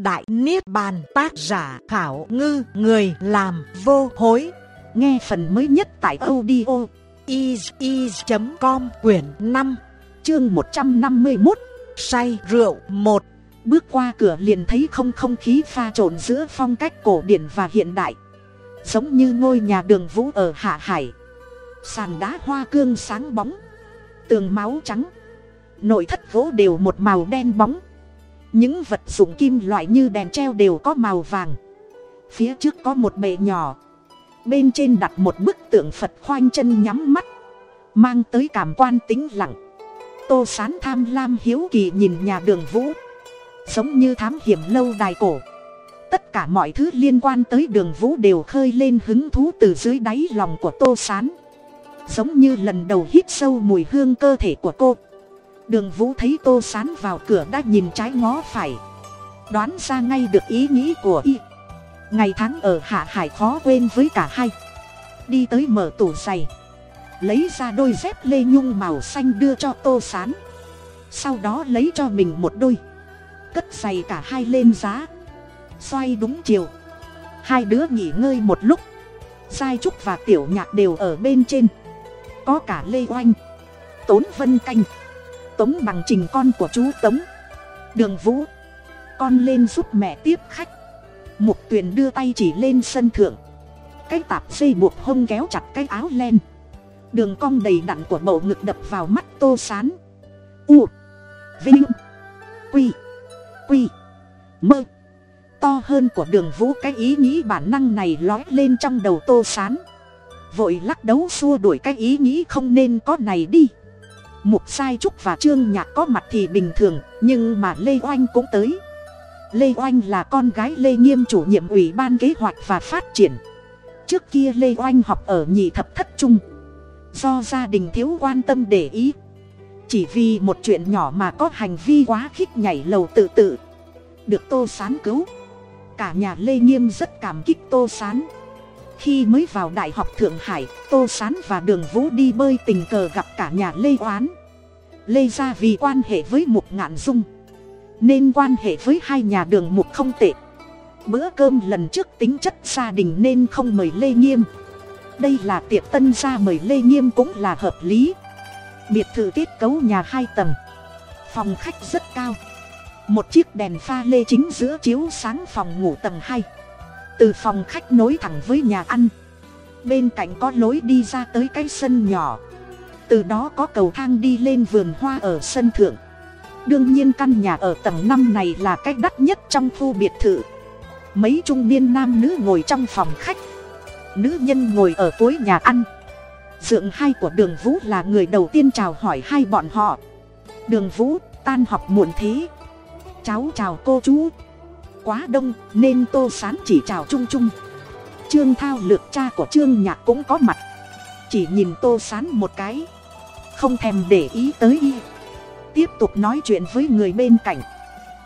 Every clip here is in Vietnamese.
Đại Niết Bàn, tác giả Khảo Ngư, Người làm vô hối. Nghe phần mới nhất tại audio is.com quyển 5 chương 151 Say rượu 1 Bước qua cửa liền thấy không không khí pha trộn giữa phong cách cổ điển và hiện đại. Giống như ngôi nhà đường vũ ở Hạ Hải. Sàn đá hoa cương sáng bóng, Tường máu trắng. Nội thất gỗ đều một màu đen bóng những vật dụng kim loại như đèn treo đều có màu vàng. Phía trước có một bệ nhỏ. Bên trên đặt một bức tượng phật khoanh chân nhắm mắt. Mang tới cảm quan tính lặng. Tô sán tham lam hiếu kỳ nhìn nhà đường vũ. Giống như thám hiểm lâu đài cổ. Tất cả mọi thứ liên quan tới đường vũ đều khơi lên hứng thú từ dưới đáy lòng của tô sán. Giống như lần đầu hít sâu mùi hương cơ thể của cô đường vũ thấy tô sán vào cửa đã nhìn trái ngó phải. Đoán ra ngay được ý nghĩ của y. Ngày tháng ở hạ hải khó quên với cả hai. Đi tới mở tủ giày. Lấy ra đôi dép lê nhung màu xanh đưa cho tô sán. Sau đó lấy cho mình một đôi. Cất giày cả hai lên giá. Xoay đúng chiều. Hai đứa nghỉ ngơi một lúc. Giai trúc và tiểu nhạc đều ở bên trên. Có cả lê oanh, tốn vân canh tống bằng trình con của chú tống. Đường vũ. Con lên giúp mẹ tiếp khách. Mục tuyền đưa tay chỉ lên sân thượng. Cái tạp dây buộc hông kéo chặt cái áo len. Đường cong đầy đặn của bầu ngực đập vào mắt tô sán. U. Vinh. Quy. Quy. Mơ. To hơn của đường vũ cái ý nghĩ bản năng này lói lên trong đầu tô sán. Vội lắc đấu xua đuổi cái ý nghĩ không nên có này đi mục sai trúc và trương nhạc có mặt thì bình thường, nhưng mà lê oanh cũng tới. Lê oanh là con gái lê nghiêm chủ nhiệm ủy ban kế hoạch và phát triển. Trước kia lê oanh học ở nhị thập thất trung. Do gia đình thiếu quan tâm để ý. Chỉ vì một chuyện nhỏ mà có hành vi quá khích nhảy lầu tự tự được tô sán cứu. Cả nhà lê nghiêm rất cảm kích tô sán khi mới vào đại học thượng hải, tô sán và đường vũ đi bơi tình cờ gặp cả nhà lê oán. Lê ra vì quan hệ với mục ngạn dung, nên quan hệ với hai nhà đường mục không tệ. Bữa cơm lần trước tính chất gia đình nên không mời lê nghiêm. Đây là tiệc tân gia mời lê nghiêm cũng là hợp lý. Biệt thự kết cấu nhà hai tầng, phòng khách rất cao. Một chiếc đèn pha lê chính giữa chiếu sáng phòng ngủ tầng hai từ phòng khách nối thẳng với nhà ăn. Bên cạnh có lối đi ra tới cái sân nhỏ. Từ đó có cầu thang đi lên vườn hoa ở sân thượng. Đương nhiên căn nhà ở tầng năm này là cách đắt nhất trong khu biệt thự. Mấy trung niên nam nữ ngồi trong phòng khách. Nữ nhân ngồi ở cuối nhà ăn. Dượng hai của đường vũ là người đầu tiên chào hỏi hai bọn họ. Đường vũ, tan học muộn thế. Cháu chào cô chú quá đông, nên tô sán chỉ chào chung chung trương thao lược cha của trương nhạc cũng có mặt. Chỉ nhìn tô sán một cái. Không thèm để ý tới y. Tiếp tục nói chuyện với người bên cạnh.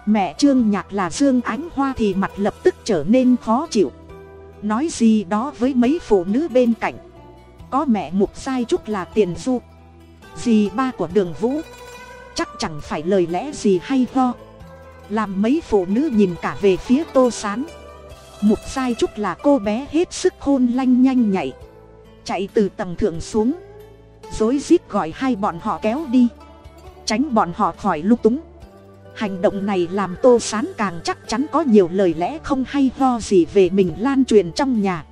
Mẹ trương nhạc là dương ánh hoa thì mặt lập tức trở nên khó chịu. Nói gì đó với mấy phụ nữ bên cạnh. Có mẹ mục sai trúc là tiền du. Dì ba của đường vũ. Chắc chẳng phải lời lẽ gì hay ho làm mấy phụ nữ nhìn cả về phía tô sán. Mục sai trúc là cô bé hết sức khôn lanh nhanh nhạy. Chạy từ tầng thượng xuống. Rối rít gọi hai bọn họ kéo đi. Tránh bọn họ khỏi lung túng. Hành động này làm tô sán càng chắc chắn có nhiều lời lẽ không hay ho gì về mình lan truyền trong nhà.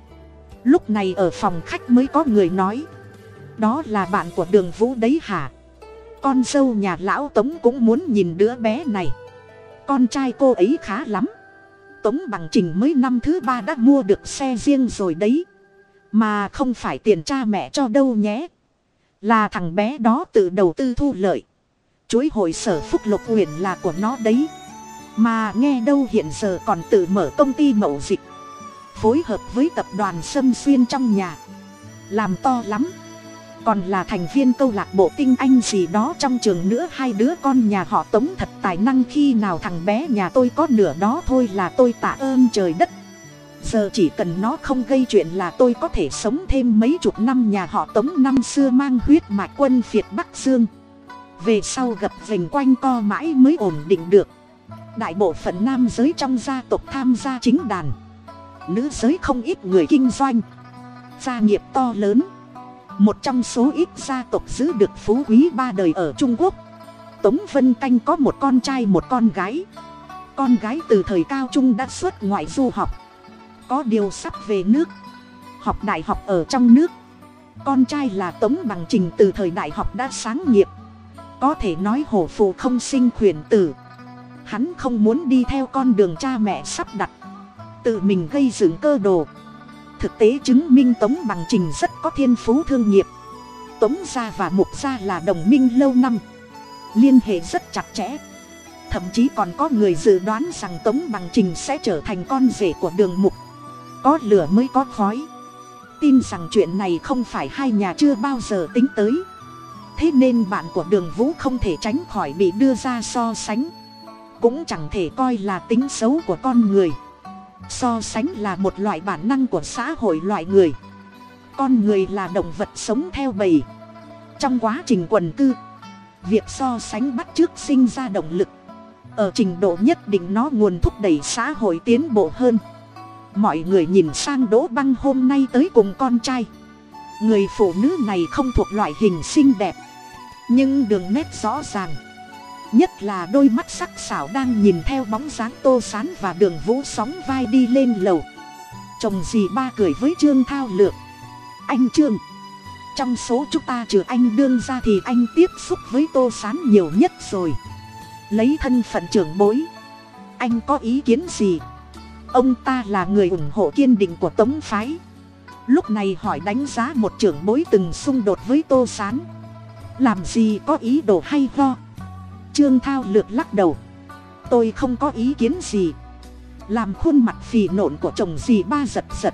Lúc này ở phòng khách mới có người nói. Đó là bạn của đường vũ đấy hả? Con dâu nhà lão tống cũng muốn nhìn đứa bé này con trai cô ấy khá lắm. Tống bằng trình mới năm thứ ba đã mua được xe riêng rồi đấy. Mà không phải tiền cha mẹ cho đâu nhé. Là thằng bé đó tự đầu tư thu lợi. Chuỗi hội sở phúc lục huyền là của nó đấy. Mà nghe đâu hiện giờ còn tự mở công ty mậu dịch. Phối hợp với tập đoàn sâm xuyên trong nhà. Làm to lắm còn là thành viên câu lạc bộ tinh anh gì đó trong trường nữa. Hai đứa con nhà họ tống thật tài năng, khi nào thằng bé nhà tôi có nửa đó thôi là tôi tạ ơn trời đất. Giờ chỉ cần nó không gây chuyện là tôi có thể sống thêm mấy chục năm. Nhà họ tống năm xưa mang huyết mạch quân phiệt bắc dương. Về sau gặp vành quanh co mãi mới ổn định được. Đại bộ phận nam giới trong gia tộc tham gia chính đàn. Nữ giới không ít người kinh doanh. Gia nghiệp to lớn một trong số ít gia tộc giữ được phú quý ba đời ở trung quốc. Tống vân canh có một con trai, một con gái. Con gái từ thời cao trung đã xuất ngoại du học. Có điều sắp về nước. Học đại học ở trong nước. Con trai là tống bằng trình từ thời đại học đã sáng nghiệp. Có thể nói hổ phù không sinh khuyển tử. Hắn không muốn đi theo con đường cha mẹ sắp đặt. Tự mình gây dựng cơ đồ thực tế chứng minh tống bằng trình rất có thiên phú thương nghiệp. Tống gia và mục gia là đồng minh lâu năm. Liên hệ rất chặt chẽ. Thậm chí còn có người dự đoán rằng tống bằng trình sẽ trở thành con rể của đường mục. Có lửa mới có khói. Tin rằng chuyện này không phải hai nhà chưa bao giờ tính tới. Thế nên bạn của đường vũ không thể tránh khỏi bị đưa ra so sánh. Cũng chẳng thể coi là tính xấu của con người so sánh là một loại bản năng của xã hội loại người. Con người là động vật sống theo bầy. Trong quá trình quần cư, việc so sánh bắt trước sinh ra động lực. Ở trình độ nhất định nó nguồn thúc đẩy xã hội tiến bộ hơn. Mọi người nhìn sang đỗ băng hôm nay tới cùng con trai. Người phụ nữ này không thuộc loại hình xinh đẹp. Nhưng đường nét rõ ràng nhất là đôi mắt sắc sảo đang nhìn theo bóng dáng tô sán và đường vũ sóng vai đi lên lầu. Chồng dì ba cười với trương thao lược. Anh trương, trong số chúng ta trừ anh đương ra thì anh tiếp xúc với tô sán nhiều nhất rồi. Lấy thân phận trưởng bối, anh có ý kiến gì? Ông ta là người ủng hộ kiên định của tống phái. Lúc này hỏi đánh giá một trưởng bối từng xung đột với tô s á n làm gì có ý đồ hay ho? Trương thao lược lắc đầu. Tôi không có ý kiến gì. Làm khuôn mặt phì nộn của chồng dì ba giật giật.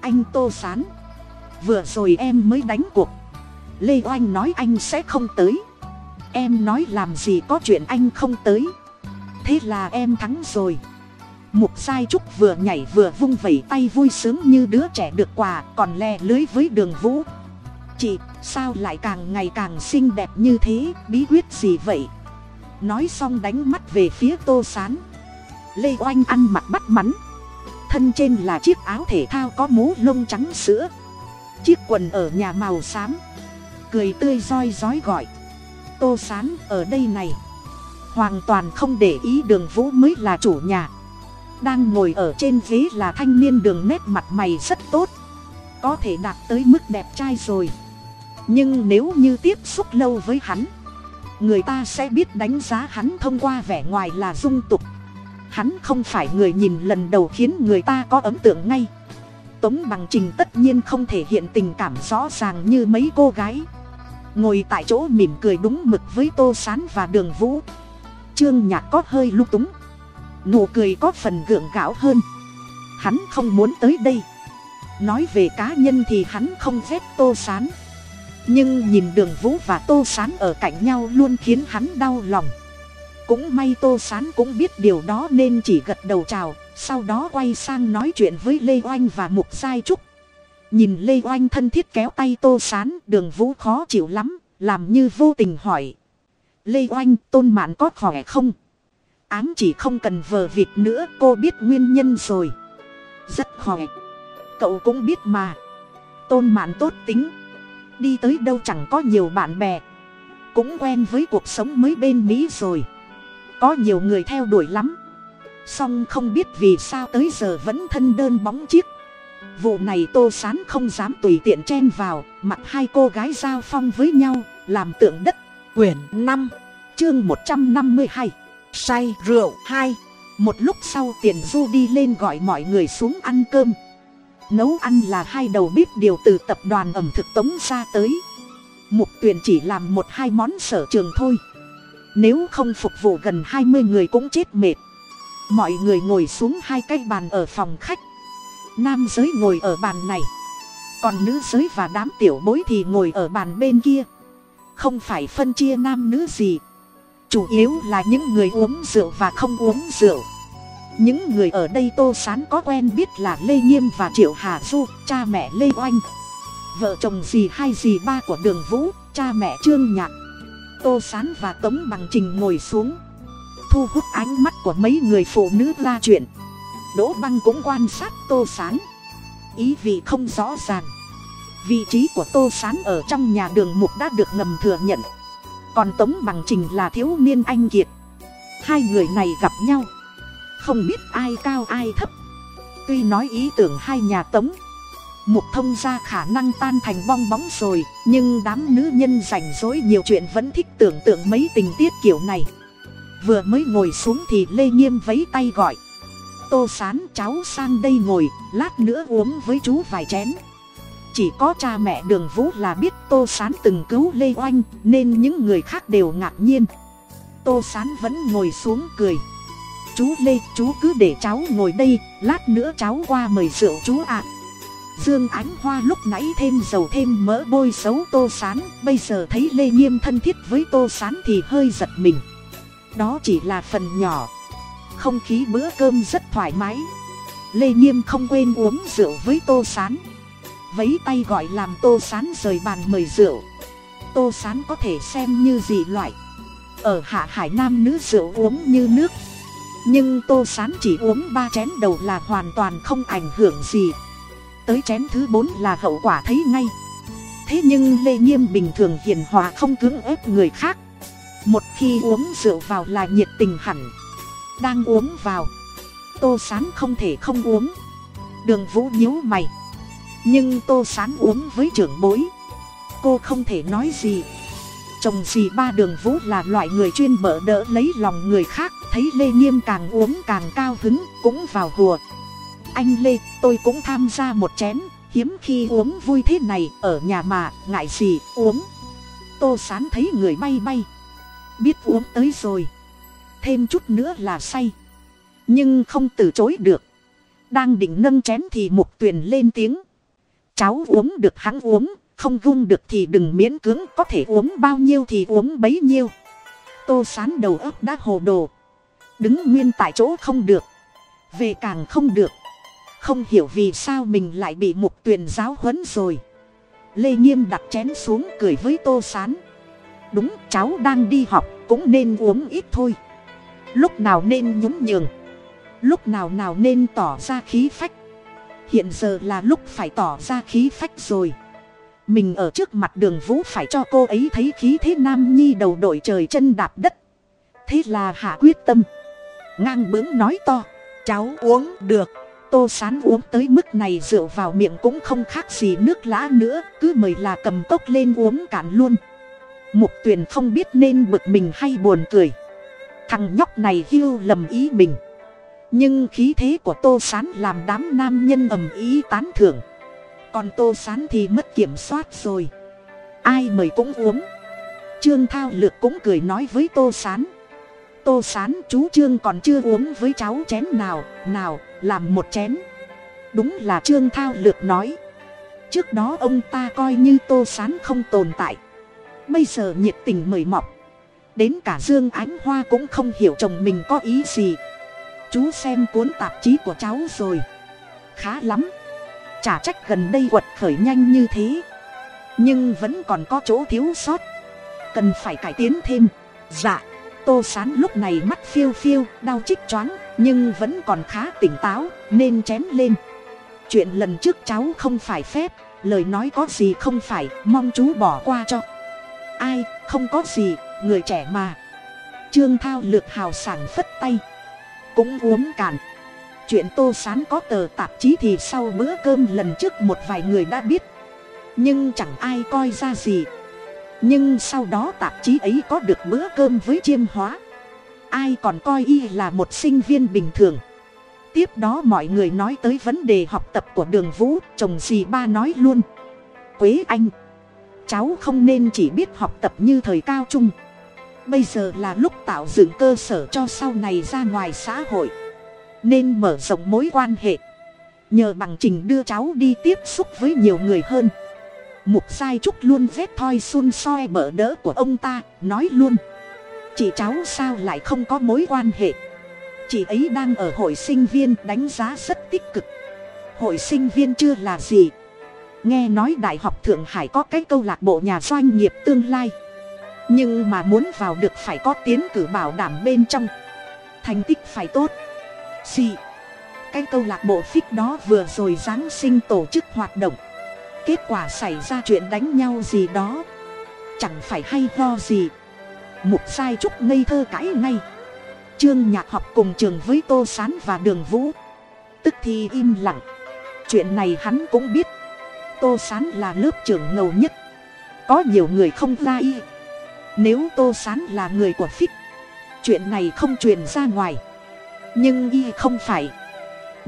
Anh tô s á n vừa rồi em mới đánh cuộc. Lê oanh nói anh sẽ không tới. Em nói làm gì có chuyện anh không tới. Thế là em thắng rồi. Mục sai trúc vừa nhảy vừa vung vẩy tay vui sướng như đứa trẻ được quà, còn le lưới với đường vũ. Chị, sao lại càng ngày càng xinh đẹp như thế? Bí quyết gì vậy? Nói xong đánh mắt về phía tô sán. Lê oanh ăn mặc bắt mắn. Thân trên là chiếc áo thể thao có mố lông trắng sữa. Chiếc quần ở nhà màu xám. Cười tươi roi rói gọi. Tô sán, ở đây này. Hoàn toàn không để ý đường vũ mới là chủ nhà. Đang ngồi ở trên ghế là thanh niên đường nét mặt mày rất tốt. Có thể đạt tới mức đẹp trai rồi. Nhưng nếu như tiếp xúc lâu với hắn người ta sẽ biết đánh giá hắn thông qua vẻ ngoài là dung tục. Hắn không phải người nhìn lần đầu khiến người ta có ấn tượng ngay. Tống bằng trình tất nhiên không thể hiện tình cảm rõ ràng như mấy cô gái. Ngồi tại chỗ mỉm cười đúng mực với tô s á n và đường vũ. Trương nhạc có hơi lung túng. Nụ cười có phần gượng gạo hơn. Hắn không muốn tới đây. Nói về cá nhân thì hắn không ghét tô sán nhưng nhìn đường vũ và tô sán ở cạnh nhau luôn khiến hắn đau lòng. Cũng may tô sán cũng biết điều đó nên chỉ gật đầu chào, sau đó quay sang nói chuyện với lê oanh và mục giai trúc. Nhìn lê oanh thân thiết kéo tay tô sán, đường vũ khó chịu lắm, làm như vô tình hỏi. Lê oanh, tôn mạn có khỏe không? Ám chỉ không cần vờ vịt nữa, cô biết nguyên nhân rồi. Rất khỏe. Cậu cũng biết mà. Tôn mạn tốt tính đi tới đâu chẳng có nhiều bạn bè. Cũng quen với cuộc sống mới bên mỹ rồi. Có nhiều người theo đuổi lắm. Song không biết vì sao tới giờ vẫn thân đơn bóng chiếc. Vụ này tô sán không dám tùy tiện chen vào, mặt hai cô gái giao phong với nhau, làm tượng đất. Quyển năm, chương một trăm năm mươi hai, say rượu hai. Một lúc sau tiền du đi lên gọi mọi người xuống ăn cơm nấu ăn là hai đầu bếp điều từ tập đoàn ẩm thực tống ra tới. Mục tuyền chỉ làm một hai món sở trường thôi. Nếu không phục vụ gần hai mươi người cũng chết mệt. Mọi người ngồi xuống hai cái bàn ở phòng khách. Nam giới ngồi ở bàn này. Còn nữ giới và đám tiểu bối thì ngồi ở bàn bên kia. Không phải phân chia nam nữ gì. Chủ yếu là những người uống rượu và không uống rượu những người ở đây tô sán có quen biết là lê nghiêm và triệu hà du, cha mẹ lê oanh. Vợ chồng dì hai dì ba của đường vũ, cha mẹ trương nhạc. Tô sán và tống bằng trình ngồi xuống. Thu hút ánh mắt của mấy người phụ nữ ra chuyện. Đỗ băng cũng quan sát tô sán. Ý vị không rõ ràng. Vị trí của tô sán ở trong nhà đường mục đã được ngầm thừa nhận. Còn tống bằng trình là thiếu niên anh kiệt. Hai người này gặp nhau không biết ai cao ai thấp. Tuy nói ý tưởng hai nhà tống. Mục thông ra khả năng tan thành bong bóng rồi, nhưng đám nữ nhân rảnh rỗi nhiều chuyện vẫn thích tưởng tượng mấy tình tiết kiểu này. Vừa mới ngồi xuống thì lê nghiêm vấy tay gọi. Tô sán, cháu sang đây ngồi, lát nữa uống với chú vài chén. Chỉ có cha mẹ đường vũ là biết tô sán từng cứu lê oanh, nên những người khác đều ngạc nhiên. Tô sán vẫn ngồi xuống cười chú lê, chú cứ để cháu ngồi đây, lát nữa cháu qua mời rượu chú ạ. Dương ánh hoa lúc nãy thêm dầu thêm mỡ bôi xấu tô sán, bây giờ thấy lê nghiêm thân thiết với tô sán thì hơi giật mình. Đó chỉ là phần nhỏ. Không khí bữa cơm rất thoải mái. Lê nghiêm không quên uống rượu với tô sán. Vấy tay gọi làm tô sán rời bàn mời rượu. Tô sán có thể xem như gì loại? Ở hạ hải nam nữ rượu uống như nước nhưng tô sán chỉ uống ba chén đầu là hoàn toàn không ảnh hưởng gì. Tới chén thứ bốn là hậu quả thấy ngay. Thế nhưng lê nghiêm bình thường hiền hòa không cưỡng ép người khác. Một khi uống rượu vào là nhiệt tình hẳn. Đang uống vào, tô sán không thể không uống. Đường vũ nhíu mày. Nhưng tô sán uống với trưởng bối. Cô không thể nói gì. Chồng gì ba đường vũ là loại người chuyên mở đỡ lấy lòng người khác thấy lê nghiêm càng uống càng cao hứng, cũng vào hùa. Anh lê, tôi cũng tham gia một chén, hiếm khi uống vui thế này, ở nhà mà, ngại gì uống. Tô sán thấy người bay bay. Biết uống tới rồi. Thêm chút nữa là say. Nhưng không từ chối được. Đang định nâng chén thì mục tuyền lên tiếng. Cháu uống được hắn uống, không gung được thì đừng miễn cưỡng, có thể uống bao nhiêu thì uống bấy nhiêu. Tô sán đầu óc đã hồ đồ đứng nguyên tại chỗ không được. Về càng không được. Không hiểu vì sao mình lại bị mục tuyền giáo huấn rồi. Lê nghiêm đặt chén xuống cười với tô sán. Đúng, cháu đang đi học, cũng nên uống ít thôi. Lúc nào nên nhún nhường. Lúc nào nào nên tỏ ra khí phách. Hiện giờ là lúc phải tỏ ra khí phách rồi. Mình ở trước mặt đường vũ phải cho cô ấy thấy khí thế nam nhi đầu đội trời chân đạp đất. Thế là hạ quyết tâm ngang bướng nói to, cháu uống được, tô sán uống tới mức này rượu vào miệng cũng không khác gì nước lã nữa, cứ mời là cầm cốc lên uống cạn luôn. Mục tuyền không biết nên bực mình hay buồn cười. Thằng nhóc này hưu lầm ý mình. Nhưng khí thế của tô sán làm đám nam nhân ầm ý tán thưởng. Còn tô sán thì mất kiểm soát rồi. Ai mời cũng uống. Trương thao lược cũng cười nói với tô sán tô sán, chú trương còn chưa uống với cháu chén nào nào, làm một chén. Đúng là trương thao lược nói. Trước đó ông ta coi như tô sán không tồn tại. Bây giờ nhiệt tình mời mọc. Đến cả dương ánh hoa cũng không hiểu chồng mình có ý gì. Chú xem cuốn tạp chí của cháu rồi. Khá lắm. Chả trách gần đây quật khởi nhanh như thế. Nhưng vẫn còn có chỗ thiếu sót. Cần phải cải tiến thêm. Dạ tô sán lúc này mắt phiêu phiêu, đau chích choáng, nhưng vẫn còn khá tỉnh táo, nên chém lên. Chuyện lần trước cháu không phải phép, lời nói có gì không phải, mong chú bỏ qua cho. Ai, không có gì, người trẻ mà. Trương thao lược hào sảng phất tay. Cũng uống cạn. Chuyện tô sán có tờ tạp chí thì sau bữa cơm lần trước một vài người đã biết. Nhưng chẳng ai coi ra gì nhưng sau đó tạp chí ấy có được bữa cơm với chiêm hóa. Ai còn coi y là một sinh viên bình thường. Tiếp đó mọi người nói tới vấn đề học tập của đường vũ, chồng dì ba nói luôn. Quế anh, cháu không nên chỉ biết học tập như thời cao trung. Bây giờ là lúc tạo dựng cơ sở cho sau này ra ngoài xã hội. Nên mở rộng mối quan hệ. Nhờ bằng trình đưa cháu đi tiếp xúc với nhiều người hơn mục sai trúc luôn vét thoi xun soi bỡ đỡ của ông ta, nói luôn. Chị cháu sao lại không có mối quan hệ? Chị ấy đang ở hội sinh viên đánh giá rất tích cực. Hội sinh viên chưa là gì? Nghe nói đại học thượng hải có cái câu lạc bộ nhà doanh nghiệp tương lai. Nhưng mà muốn vào được phải có tiến cử bảo đảm bên trong. Thành tích phải tốt. Gì? Cái câu lạc bộ phích đó vừa rồi giáng sinh tổ chức hoạt động kết quả xảy ra chuyện đánh nhau gì đó. Chẳng phải hay ho gì. Mục sai trúc ngây thơ cãi ngay. Trương nhạc học cùng trường với tô s á n và đường vũ. Tức thì im lặng. Chuyện này hắn cũng biết. Tô s á n là lớp trưởng ngầu nhất. Có nhiều người không ra y. Nếu tô s á n là người của phích, chuyện này không truyền ra ngoài. Nhưng y không phải.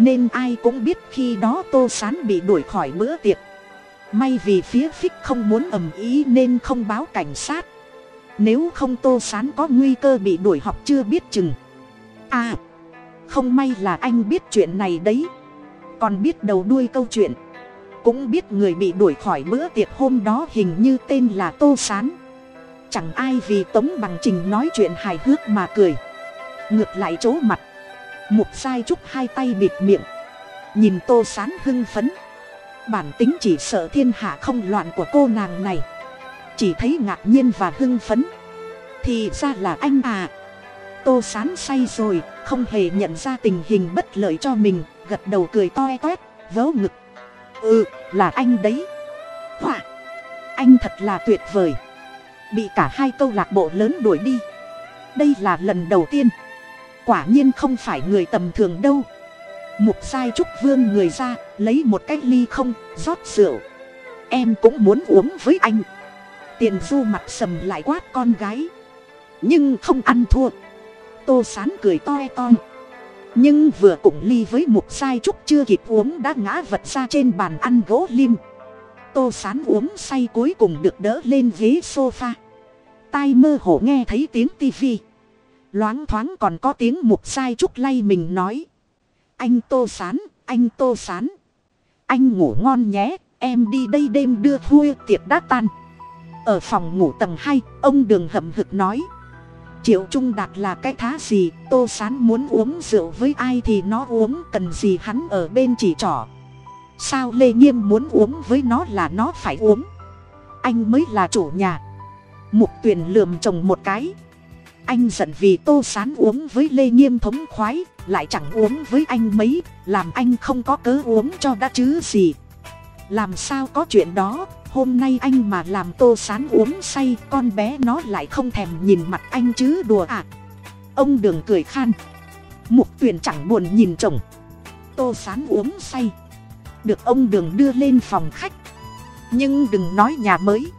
Nên ai cũng biết khi đó tô s á n bị đuổi khỏi bữa tiệc may vì phía phích không muốn ầm ý nên không báo cảnh sát. Nếu không tô sán có nguy cơ bị đuổi học chưa biết chừng. À không may là anh biết chuyện này đấy. Còn biết đầu đuôi câu chuyện. Cũng biết người bị đuổi khỏi bữa tiệc hôm đó hình như tên là tô sán. Chẳng ai vì tống bằng trình nói chuyện hài hước mà cười. Ngược lại chỗ mặt. Mục sai chúc hai tay bịt miệng. Nhìn tô sán hưng phấn bản tính chỉ sợ thiên hạ không loạn của cô nàng này. Chỉ thấy ngạc nhiên và hưng phấn. Thì ra là anh à. Tô sán say rồi, không hề nhận ra tình hình bất lợi cho mình, gật đầu cười toe toét, vớ ngực. Ừ là anh đấy. Họa, anh thật là tuyệt vời. Bị cả hai câu lạc bộ lớn đuổi đi. Đây là lần đầu tiên. Quả nhiên không phải người tầm thường đâu mục sai trúc vương người ra, lấy một cái ly không, rót rượu. Em cũng muốn uống với anh. Tiền du mặt sầm lại quát con gái. Nhưng không ăn thua. Tô sán cười toe toi nhưng vừa cùng ly với mục sai trúc chưa kịp uống đã ngã vật ra trên bàn ăn gỗ lim. Tô sán uống say cuối cùng được đỡ lên ghế sofa. Tai mơ hồ nghe thấy tiếng tivi loáng thoáng còn có tiếng mục sai trúc lay mình nói anh tô sán, anh tô sán. Anh ngủ ngon nhé, em đi đây đêm đưa khuya tiệc đã tan. Ở phòng ngủ tầng hai, ông đường hậm hực nói. Triệu trung đạt là cái thá gì, tô sán muốn uống rượu với ai thì nó uống, cần gì hắn ở bên chỉ trỏ. Sao lê nghiêm muốn uống với nó là nó phải uống. Anh mới là chủ nhà. Mục tuyền lườm chồng một cái anh giận vì tô sán uống với lê nghiêm thống khoái, lại chẳng uống với anh mấy, làm anh không có cớ uống cho đã chứ gì. Làm sao có chuyện đó, hôm nay anh mà làm tô sán uống say, con bé nó lại không thèm nhìn mặt anh chứ đùa à. Ông đường cười khan. Mục tuyền chẳng buồn nhìn chồng. Tô sán uống say. Được ông đường đưa lên phòng khách. Nhưng đừng nói nhà mới.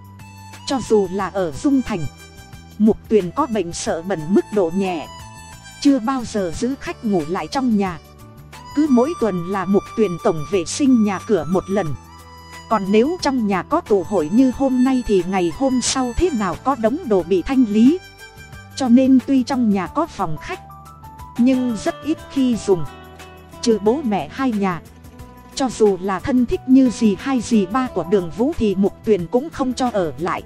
Cho dù là ở dung thành mục tuyền có bệnh sợ bẩn mức độ nhẹ. Chưa bao giờ giữ khách ngủ lại trong nhà. Cứ mỗi tuần là mục tuyền tổng vệ sinh nhà cửa một lần. Còn nếu trong nhà có tụ hội như hôm nay thì ngày hôm sau thế nào có đống đồ bị thanh lý. Cho nên tuy trong nhà có phòng khách, nhưng rất ít khi dùng. Trừ bố mẹ hai nhà. Cho dù là thân thích như gì hai gì ba của đường vũ thì mục tuyền cũng không cho ở lại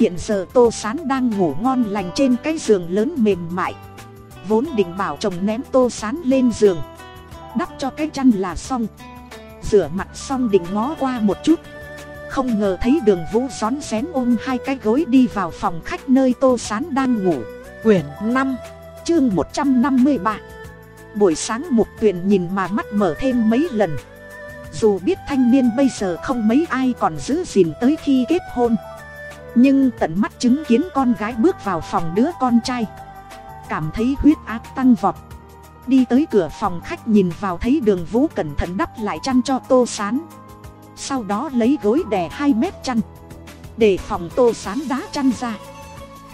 hiện giờ tô sán đang ngủ ngon lành trên cái giường lớn mềm mại. Vốn định bảo chồng ném tô sán lên giường. Đắp cho cái chăn là xong. Rửa mặt xong định ngó qua một chút. Không ngờ thấy đường vũ rón xén ôm hai cái gối đi vào phòng khách nơi tô sán đang ngủ. Quyển năm, chương một trăm năm mươi ba. Buổi sáng mục tuyền nhìn mà mắt mở thêm mấy lần. Dù biết thanh niên bây giờ không mấy ai còn giữ gìn tới khi kết hôn nhưng tận mắt chứng kiến con gái bước vào phòng đứa con trai. Cảm thấy huyết áp tăng vọt. Đi tới cửa phòng khách nhìn vào thấy đường vũ cẩn thận đắp lại chăn cho tô sán. Sau đó lấy gối đè hai mét chăn. Để phòng tô sán đá chăn ra.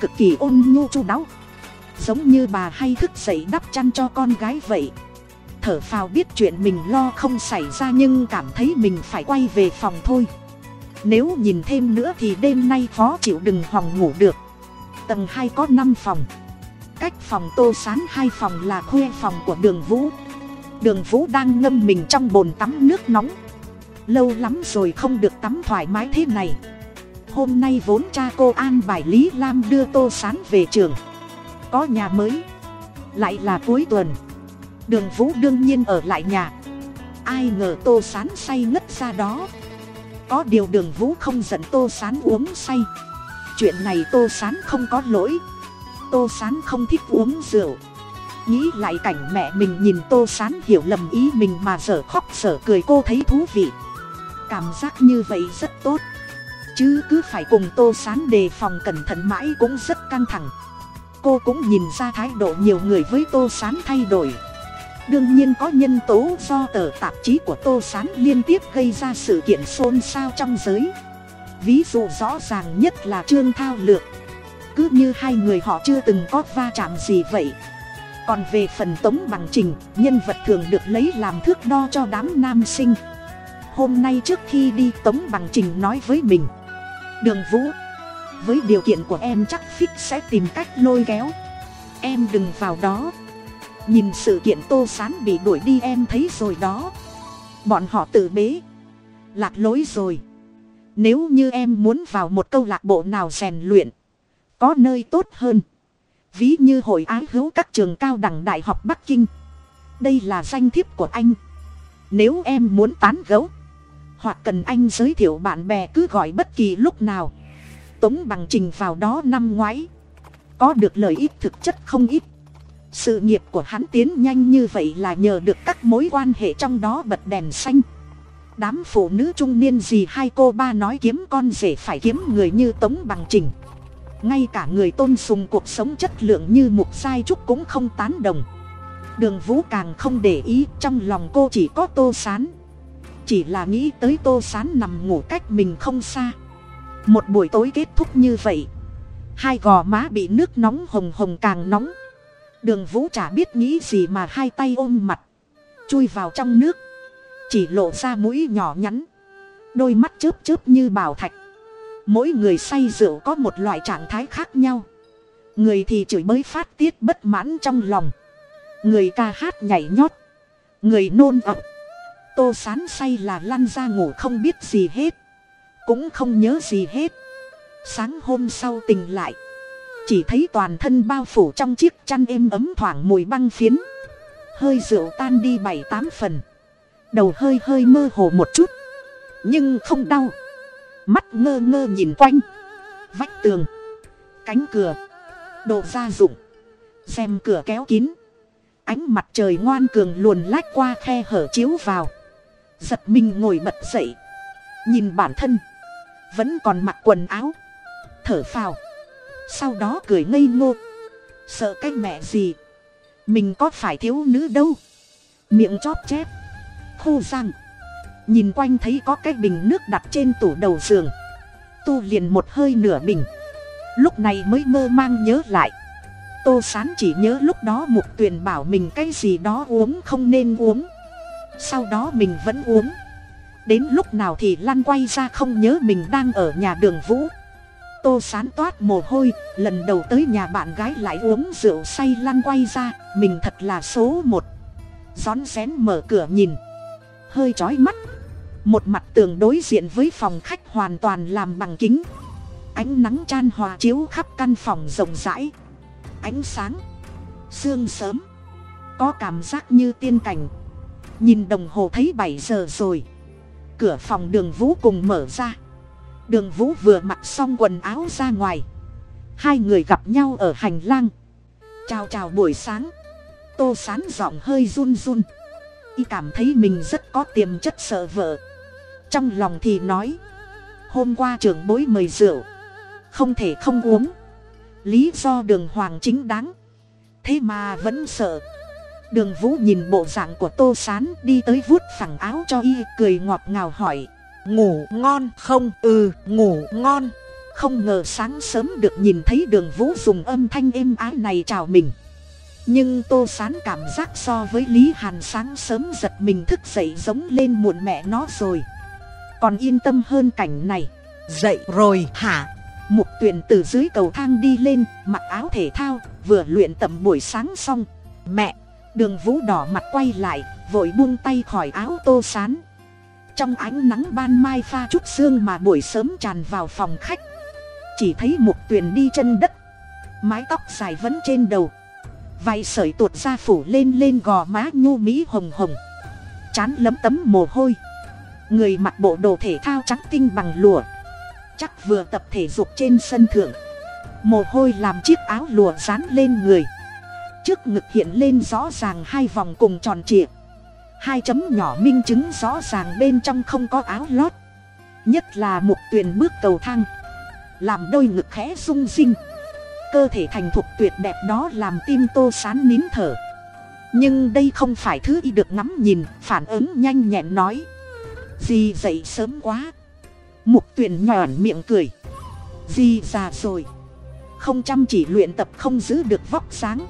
Cực kỳ ôn nhu chu đáo. Giống như bà hay thức dậy đắp chăn cho con gái vậy. Thở phào biết chuyện mình lo không xảy ra nhưng cảm thấy mình phải quay về phòng thôi nếu nhìn thêm nữa thì đêm nay khó chịu đừng hòng ngủ được. Tầng hai có năm phòng. Cách phòng tô sán hai phòng là khuê phòng của đường vũ. Đường vũ đang ngâm mình trong bồn tắm nước nóng. Lâu lắm rồi không được tắm thoải mái thế này. Hôm nay vốn cha cô an bài lý lam đưa tô sán về trường. Có nhà mới. Lại là cuối tuần. Đường vũ đương nhiên ở lại nhà. Ai ngờ tô sán say ngất ra đó có điều đường vũ không giận tô sán uống say. Chuyện này tô sán không có lỗi. Tô sán không thích uống rượu. Nghĩ lại cảnh mẹ mình nhìn tô sán hiểu lầm ý mình mà dở khóc dở cười cô thấy thú vị. Cảm giác như vậy rất tốt. Chứ cứ phải cùng tô sán đề phòng cẩn thận mãi cũng rất căng thẳng. Cô cũng nhìn ra thái độ nhiều người với tô sán thay đổi đương nhiên có nhân tố do tờ tạp chí của tô sán liên tiếp gây ra sự kiện xôn xao trong giới. Ví dụ rõ ràng nhất là trương thao lược. Cứ như hai người họ chưa từng có va chạm gì vậy. Còn về phần tống bằng trình, nhân vật thường được lấy làm thước đo cho đám nam sinh. Hôm nay trước khi đi, tống bằng trình nói với mình. Đường vũ, với điều kiện của em chắc phích sẽ tìm cách lôi kéo. Em đừng vào đó nhìn sự kiện tô sán bị đuổi đi em thấy rồi đó. Bọn họ tự bế. Lạc lối rồi. Nếu như em muốn vào một câu lạc bộ nào rèn luyện, có nơi tốt hơn. Ví như hội ái hữu các trường cao đẳng đại học bắc kinh. Đây là danh thiếp của anh. Nếu em muốn tán gấu hoặc cần anh giới thiệu bạn bè cứ gọi bất kỳ lúc nào. Tống bằng trình vào đó năm ngoái. Có được lợi ích thực chất không ít sự nghiệp của hắn tiến nhanh như vậy là nhờ được các mối quan hệ trong đó bật đèn xanh. Đám phụ nữ trung niên gì hai cô ba nói kiếm con rể phải kiếm người như tống bằng trình. Ngay cả người tôn sùng cuộc sống chất lượng như mục sai trúc cũng không tán đồng. Đường vũ càng không để ý, trong lòng cô chỉ có tô sán. Chỉ là nghĩ tới tô sán nằm ngủ cách mình không xa. Một buổi tối kết thúc như vậy, hai gò má bị nước nóng hồng hồng càng nóng đường vũ chả biết nghĩ gì mà hai tay ôm mặt. Chui vào trong nước. Chỉ lộ ra mũi nhỏ nhắn. Đôi mắt chớp chớp như bảo thạch. Mỗi người say rượu có một loại trạng thái khác nhau. Người thì chửi bới phát tiết bất mãn trong lòng. Người ca hát nhảy nhót. Người nôn ập. Tô sán say là lăn ra ngủ không biết gì hết. Cũng không nhớ gì hết. Sáng hôm sau tỉnh lại chỉ thấy toàn thân bao phủ trong chiếc chăn êm ấm thoảng mùi băng phiến. Hơi rượu tan đi bảy tám phần. Đầu hơi hơi mơ hồ một chút. Nhưng không đau. Mắt ngơ ngơ nhìn quanh. Vách tường. Cánh cửa. Đồ gia dụng. Xem cửa kéo kín. Ánh mặt trời ngoan cường luồn lách qua khe hở chiếu vào. Giật mình ngồi bật dậy. Nhìn bản thân. Vẫn còn mặc quần áo. Thở phào sau đó cười ngây ngô. Sợ cái mẹ gì? Mình có phải thiếu nữ đâu? Miệng chóp chép. Khô răng. Nhìn quanh thấy có cái bình nước đặt trên tủ đầu giường. Tu liền một hơi nửa bình. Lúc này mới mơ mang nhớ lại. Tô sán chỉ nhớ lúc đó mục tuyền bảo mình cái gì đó uống không nên uống. Sau đó mình vẫn uống. Đến lúc nào thì lăn quay ra không nhớ mình đang ở nhà đường vũ tô sán toát mồ hôi, lần đầu tới nhà bạn gái lại uống rượu say lăn quay ra, mình thật là số một. Rón rén mở cửa nhìn. Hơi chói mắt. Một mặt tường đối diện với phòng khách hoàn toàn làm bằng kính. Ánh nắng chan hòa chiếu khắp căn phòng rộng rãi. Ánh sáng. Sương sớm. Có cảm giác như tiên cảnh. Nhìn đồng hồ thấy bảy giờ rồi. Cửa phòng đường vũ cùng mở ra đường vũ vừa mặc xong quần áo ra ngoài. Hai người gặp nhau ở hành lang. Chào chào buổi sáng. Tô sán giọng hơi run run. Y cảm thấy mình rất có tiềm chất sợ vợ. Trong lòng thì nói, hôm qua trưởng bối mời rượu. Không thể không uống. Lý do đường hoàng chính đáng. Thế mà vẫn sợ. Đường vũ nhìn bộ dạng của tô Sán đi tới vuốt phẳng áo cho y, cười ngọt ngào hỏi ngủ ngon không? Ừ ngủ ngon. Không ngờ sáng sớm được nhìn thấy đường vũ dùng âm thanh êm ái này chào mình. Nhưng tô s á n cảm giác so với lý hàn sáng sớm giật mình thức dậy giống lên muộn mẹ nó rồi. Còn yên tâm hơn cảnh này. Dậy rồi hả? Mục tuyền từ dưới cầu thang đi lên mặc áo thể thao vừa luyện tập buổi sáng xong. Mẹ đường vũ đỏ mặt quay lại vội buông tay khỏi áo tô sán trong ánh nắng ban mai pha chút sương mà buổi sớm tràn vào phòng khách. Chỉ thấy mục tuyền đi chân đất. Mái tóc dài vẫn trên đầu. Vài sợi tuột ra phủ lên lên gò má nhu mỹ hồng hồng. Chán lấm tấm mồ hôi. Người mặc bộ đồ thể thao trắng tinh bằng lụa. Chắc vừa tập thể dục trên sân thượng. Mồ hôi làm chiếc áo lụa dán lên người. Trước ngực hiện lên rõ ràng hai vòng cùng tròn trịa hai chấm nhỏ minh chứng rõ ràng bên trong không có áo lót. Nhất là mục tuyền bước cầu thang. Làm đôi ngực khẽ rung rinh. Cơ thể thành thục tuyệt đẹp đó làm tim tô sán nín thở. Nhưng đây không phải thứ y được ngắm nhìn, phản ứng nhanh nhẹn nói. Dì dậy sớm quá. Mục tuyền nhòn miệng cười. Dì già rồi. Không chăm chỉ luyện tập không giữ được vóc sáng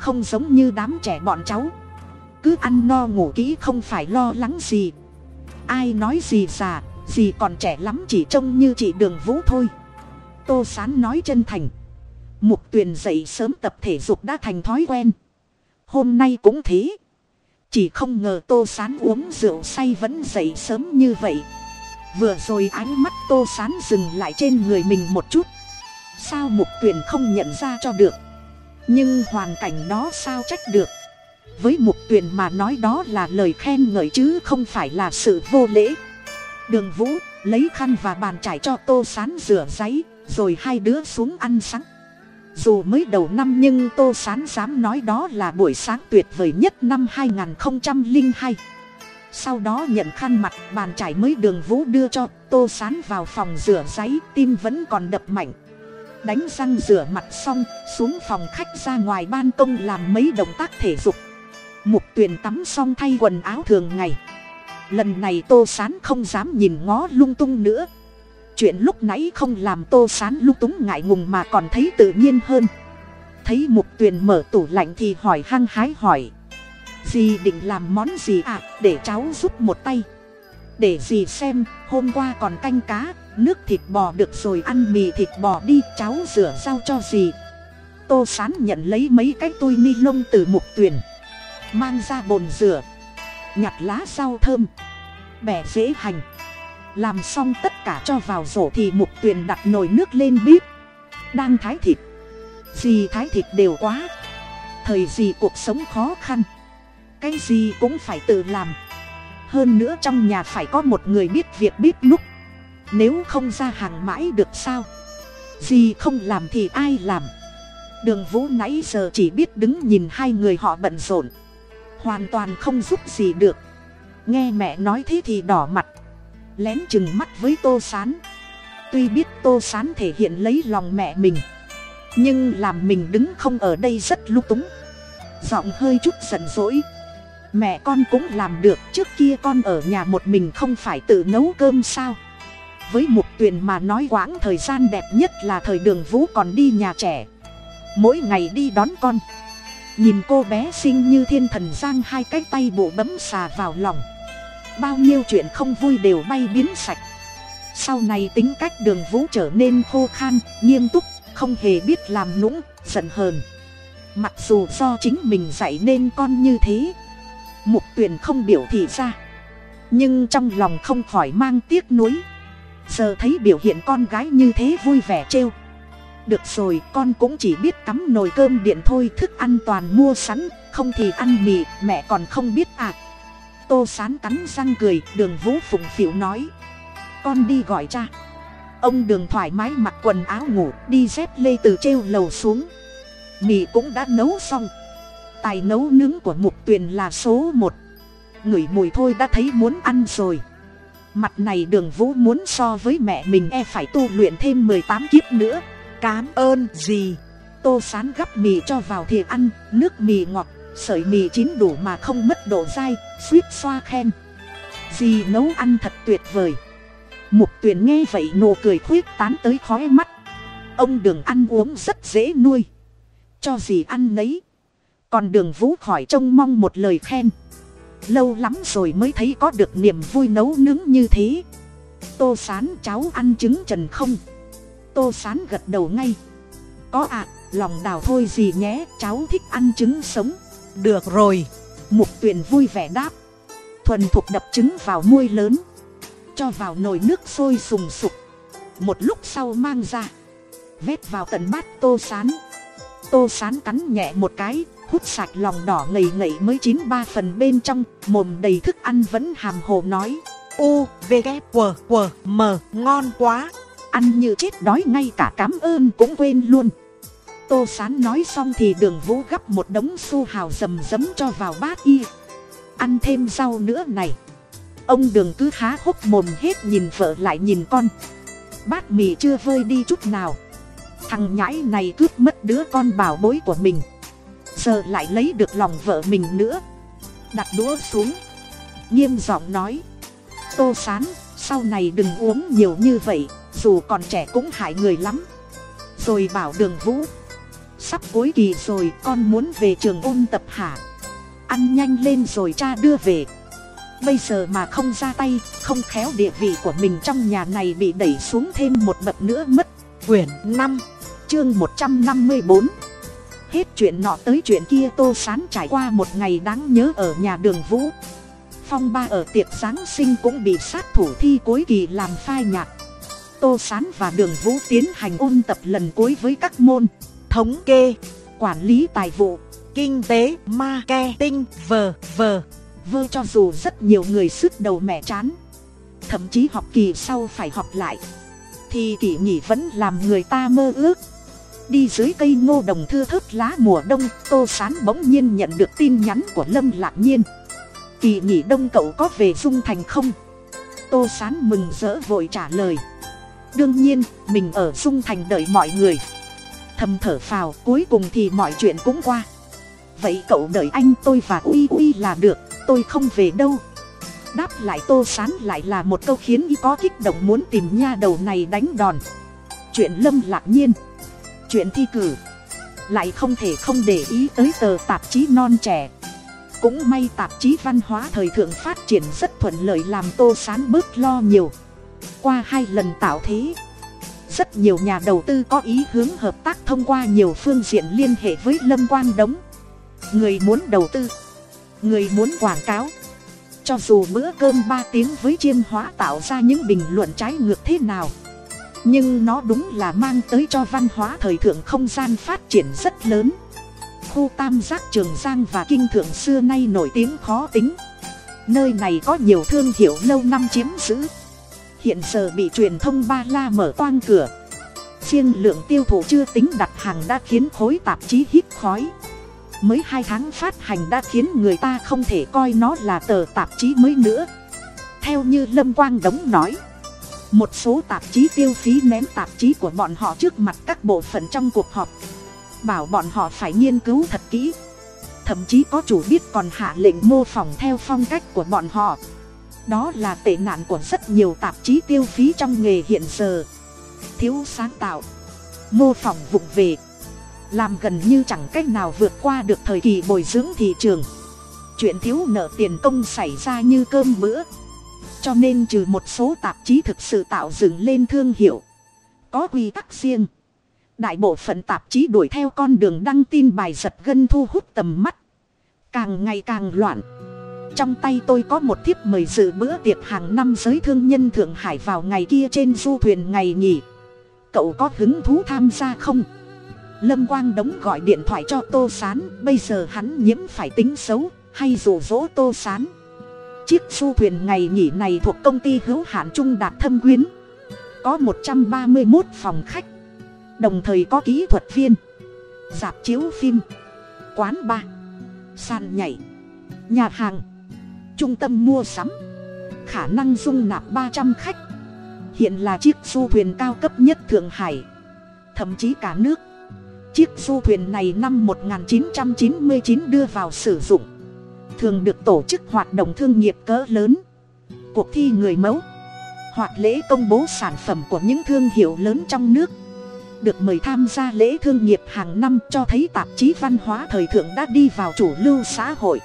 không giống như đám trẻ bọn cháu cứ ăn no ngủ kỹ không phải lo lắng gì. Ai nói gì già, gì còn trẻ lắm chỉ trông như chị đường vũ thôi. Tô sán nói chân thành. Mục tuyền dậy sớm tập thể dục đã thành thói quen. Hôm nay cũng thế. Chỉ không ngờ tô sán uống rượu say vẫn dậy sớm như vậy. Vừa rồi ánh mắt tô sán dừng lại trên người mình một chút. Sao mục tuyền không nhận ra cho được? Nhưng hoàn cảnh đó sao trách được? Với mục tuyền mà nói đó là lời khen ngợi chứ không phải là sự vô lễ. Đường vũ lấy khăn và bàn trải cho tô sán rửa giấy, rồi hai đứa xuống ăn sáng. Dù mới đầu năm nhưng tô sán dám nói đó là buổi sáng tuyệt vời nhất năm hai nghìn hai. Sau đó nhận khăn mặt, bàn trải mới đường vũ đưa cho tô sán vào phòng rửa giấy, tim vẫn còn đập mạnh. Đánh răng rửa mặt xong, xuống phòng khách ra ngoài ban công làm mấy động tác thể dục mục tuyền tắm xong thay quần áo thường ngày. Lần này tô sán không dám nhìn ngó lung tung nữa. Chuyện lúc nãy không làm tô sán lung túng ngại ngùng mà còn thấy tự nhiên hơn. Thấy mục tuyền mở tủ lạnh thì hỏi hăng hái hỏi. Dì định làm món gì à? Để cháu giúp một tay. Để dì xem, hôm qua còn canh cá, nước thịt bò được rồi ăn mì thịt bò đi, cháu rửa rau cho dì. Tô sán nhận lấy mấy cái túi ni lông từ mục tuyền mang ra bồn rửa, nhặt lá rau thơm, bẻ dễ hành. Làm xong tất cả cho vào rổ thì mục tuyền đặt nồi nước lên bếp. Đang thái thịt, gì thái thịt đều quá. Thời gì cuộc sống khó khăn, cái gì cũng phải tự làm. Hơn nữa trong nhà phải có một người biết việc biết lúc. Nếu không ra hàng mãi được sao? Gì không làm thì ai làm? Đường vũ nãy giờ chỉ biết đứng nhìn hai người họ bận rộn hoàn toàn không giúp gì được. Nghe mẹ nói thế thì đỏ mặt. Lén chừng mắt với tô s á n tuy biết tô s á n thể hiện lấy lòng mẹ mình, nhưng làm mình đứng không ở đây rất lung túng. Giọng hơi chút giận dỗi. Mẹ con cũng làm được, trước kia con ở nhà một mình không phải tự nấu cơm sao? Với mục tuyền mà nói quãng thời gian đẹp nhất là thời đường vũ còn đi nhà trẻ. Mỗi ngày đi đón con nhìn cô bé xinh như thiên thần giang hai cái tay bộ bấm xà vào lòng. Bao nhiêu chuyện không vui đều bay biến sạch. Sau này tính cách đường vũ trở nên khô khan, nghiêm túc, không hề biết làm nũng, giận hờn. Mặc dù do chính mình dạy nên con như thế, mục tuyền không biểu thị ra. Nhưng trong lòng không khỏi mang tiếc nuối. Giờ thấy biểu hiện con gái như thế vui vẻ trêu được rồi, con cũng chỉ biết cắm nồi cơm điện thôi, thức ăn toàn mua sẵn, không thì ăn mì, mẹ còn không biết à. Tô sán cắn răng cười, đường vũ phụng phịu nói. Con đi gọi cha. Ông đường thoải mái mặc quần áo ngủ, đi dép lê từ trêu lầu xuống. Mì cũng đã nấu xong. Tài nấu nướng của mục tuyền là số một. Ngửi mùi thôi đã thấy muốn ăn rồi. Mặt này đường vũ muốn so với mẹ mình e phải tu luyện thêm mười tám kiếp nữa cám ơn gì? Tô sán gắp mì cho vào thì ăn, nước mì ngọt, sợi mì chín đủ mà không mất độ dai, suýt xoa khen. Dì nấu ăn thật tuyệt vời. Mục tuyền nghe vậy nụ cười khuyết tán tới khói mắt. Ông đường ăn uống rất dễ nuôi. Cho dì ăn nấy. Còn đường vũ khỏi trông mong một lời khen. Lâu lắm rồi mới thấy có được niềm vui nấu nướng như thế. Tô sán cháu ăn trứng trần không tô sán gật đầu ngay. Có ạ, lòng đào thôi gì nhé, cháu thích ăn trứng sống. Được rồi. Mục tuyền vui vẻ đáp. Thuần thục đập trứng vào muôi lớn. Cho vào nồi nước sôi sùng sục. Một lúc sau mang ra. Vét vào tận bát tô sán. Tô sán cắn nhẹ một cái, hút sạch lòng đỏ ngầy ngậy mới chín ba phần bên trong, mồm đầy thức ăn vẫn hàm hồ nói. U, v, g q q m, ngon quá ăn như chết đói ngay cả cám ơn cũng quên luôn. Tô sán nói xong thì đường vũ gắp một đống su hào rầm rấm cho vào bát y. Ăn thêm rau nữa này. Ông đường cứ há hốc mồm hết nhìn vợ lại nhìn con. Bát mì chưa vơi đi chút nào. Thằng nhãi này cướp mất đứa con bảo bối của mình. Giờ lại lấy được lòng vợ mình nữa. Đặt đũa xuống. Nghiêm giọng nói. Tô sán, sau này đừng uống nhiều như vậy dù còn trẻ cũng hại người lắm. Rồi bảo đường vũ. Sắp cuối kỳ rồi con muốn về trường ôn tập hả? Ăn nhanh lên rồi cha đưa về. Bây giờ mà không ra tay, không khéo địa vị của mình trong nhà này bị đẩy xuống thêm một bậc nữa mất. Quyển năm, chương một trăm năm mươi bốn. Hết chuyện nọ tới chuyện kia tô sán trải qua một ngày đáng nhớ ở nhà đường vũ. Phong ba ở tiệc giáng sinh cũng bị sát thủ thi cuối kỳ làm phai nhạt tô sán và đường vũ tiến hành ôn tập lần cuối với các môn, thống kê, quản lý tài vụ, kinh tế, marketing vờ vờ vơ cho dù rất nhiều người sức đầu mẹ chán, thậm chí học kỳ sau phải học lại, thì kỳ nghỉ vẫn làm người ta mơ ước. Đi dưới cây ngô đồng thưa thớt lá mùa đông, tô sán bỗng nhiên nhận được tin nhắn của lâm lạc nhiên. Kỳ nghỉ đông cậu có về dung thành không? Tô sán mừng rỡ vội trả lời đương nhiên, mình ở dung thành đợi mọi người. Thầm thở phào, cuối cùng thì mọi chuyện cũng qua. Vậy cậu đợi anh tôi và uy uy là được, tôi không về đâu. Đáp lại tô sán lại là một câu khiến y có kích động muốn tìm nha đầu này đánh đòn. Chuyện lâm lạc nhiên, chuyện thi cử, lại không thể không để ý tới tờ tạp chí non trẻ. Cũng may tạp chí văn hóa thời thượng phát triển rất thuận lợi làm tô sán bớt lo nhiều qua hai lần tạo thế, rất nhiều nhà đầu tư có ý hướng hợp tác thông qua nhiều phương diện liên hệ với lâm quang đống. Người muốn đầu tư, người muốn quảng cáo. Cho dù bữa cơm ba tiếng với chiêm hóa tạo ra những bình luận trái ngược thế nào, nhưng nó đúng là mang tới cho văn hóa thời thượng không gian phát triển rất lớn. Khu tam giác trường giang và kinh thượng xưa nay nổi tiếng khó tính. Nơi này có nhiều thương hiệu lâu năm chiếm giữ hiện giờ bị truyền thông ba la mở toang cửa. Riêng lượng tiêu thụ chưa tính đặt hàng đã khiến khối tạp chí hít khói. Mới hai tháng phát hành đã khiến người ta không thể coi nó là tờ tạp chí mới nữa. Theo như lâm quang đống nói, một số tạp chí tiêu phí ném tạp chí của bọn họ trước mặt các bộ phận trong cuộc họp. Bảo bọn họ phải nghiên cứu thật kỹ. Thậm chí có chủ biết còn hạ lệnh mô phỏng theo phong cách của bọn họ đó là tệ nạn của rất nhiều tạp chí tiêu phí trong nghề hiện giờ. Thiếu sáng tạo. Mô phỏng vụng về. Làm gần như chẳng cách nào vượt qua được thời kỳ bồi dưỡng thị trường. Chuyện thiếu nợ tiền công xảy ra như cơm bữa. Cho nên trừ một số tạp chí thực sự tạo dựng lên thương hiệu, có quy tắc riêng. Đại bộ phận tạp chí đuổi theo con đường đăng tin bài giật gân thu hút tầm mắt. Càng ngày càng loạn trong tay tôi có một thiếp mời dự bữa tiệc hàng năm giới thương nhân thượng hải vào ngày kia trên du thuyền ngày nghỉ. Cậu có hứng thú tham gia không? Lâm quang đống gọi điện thoại cho tô s á n bây giờ hắn nhiễm phải tính xấu, hay rủ rỗ tô s á n chiếc du thuyền ngày nghỉ này thuộc công ty hữu hạn trung đạt thâm quyến. Có một trăm ba mươi một phòng khách. Đồng thời có kỹ thuật viên. Dạp chiếu phim. Quán bar. Sàn nhảy. Nhà hàng trung tâm mua sắm. Khả năng dung nạp ba trăm khách. Hiện là chiếc du thuyền cao cấp nhất thượng hải. Thậm chí cả nước. Chiếc du thuyền này năm 1999 đưa vào sử dụng. Thường được tổ chức hoạt động thương nghiệp cỡ lớn. Cuộc thi người mẫu. Hoặc lễ công bố sản phẩm của những thương hiệu lớn trong nước. Được mời tham gia lễ thương nghiệp hàng năm cho thấy tạp chí văn hóa thời thượng đã đi vào chủ lưu xã hội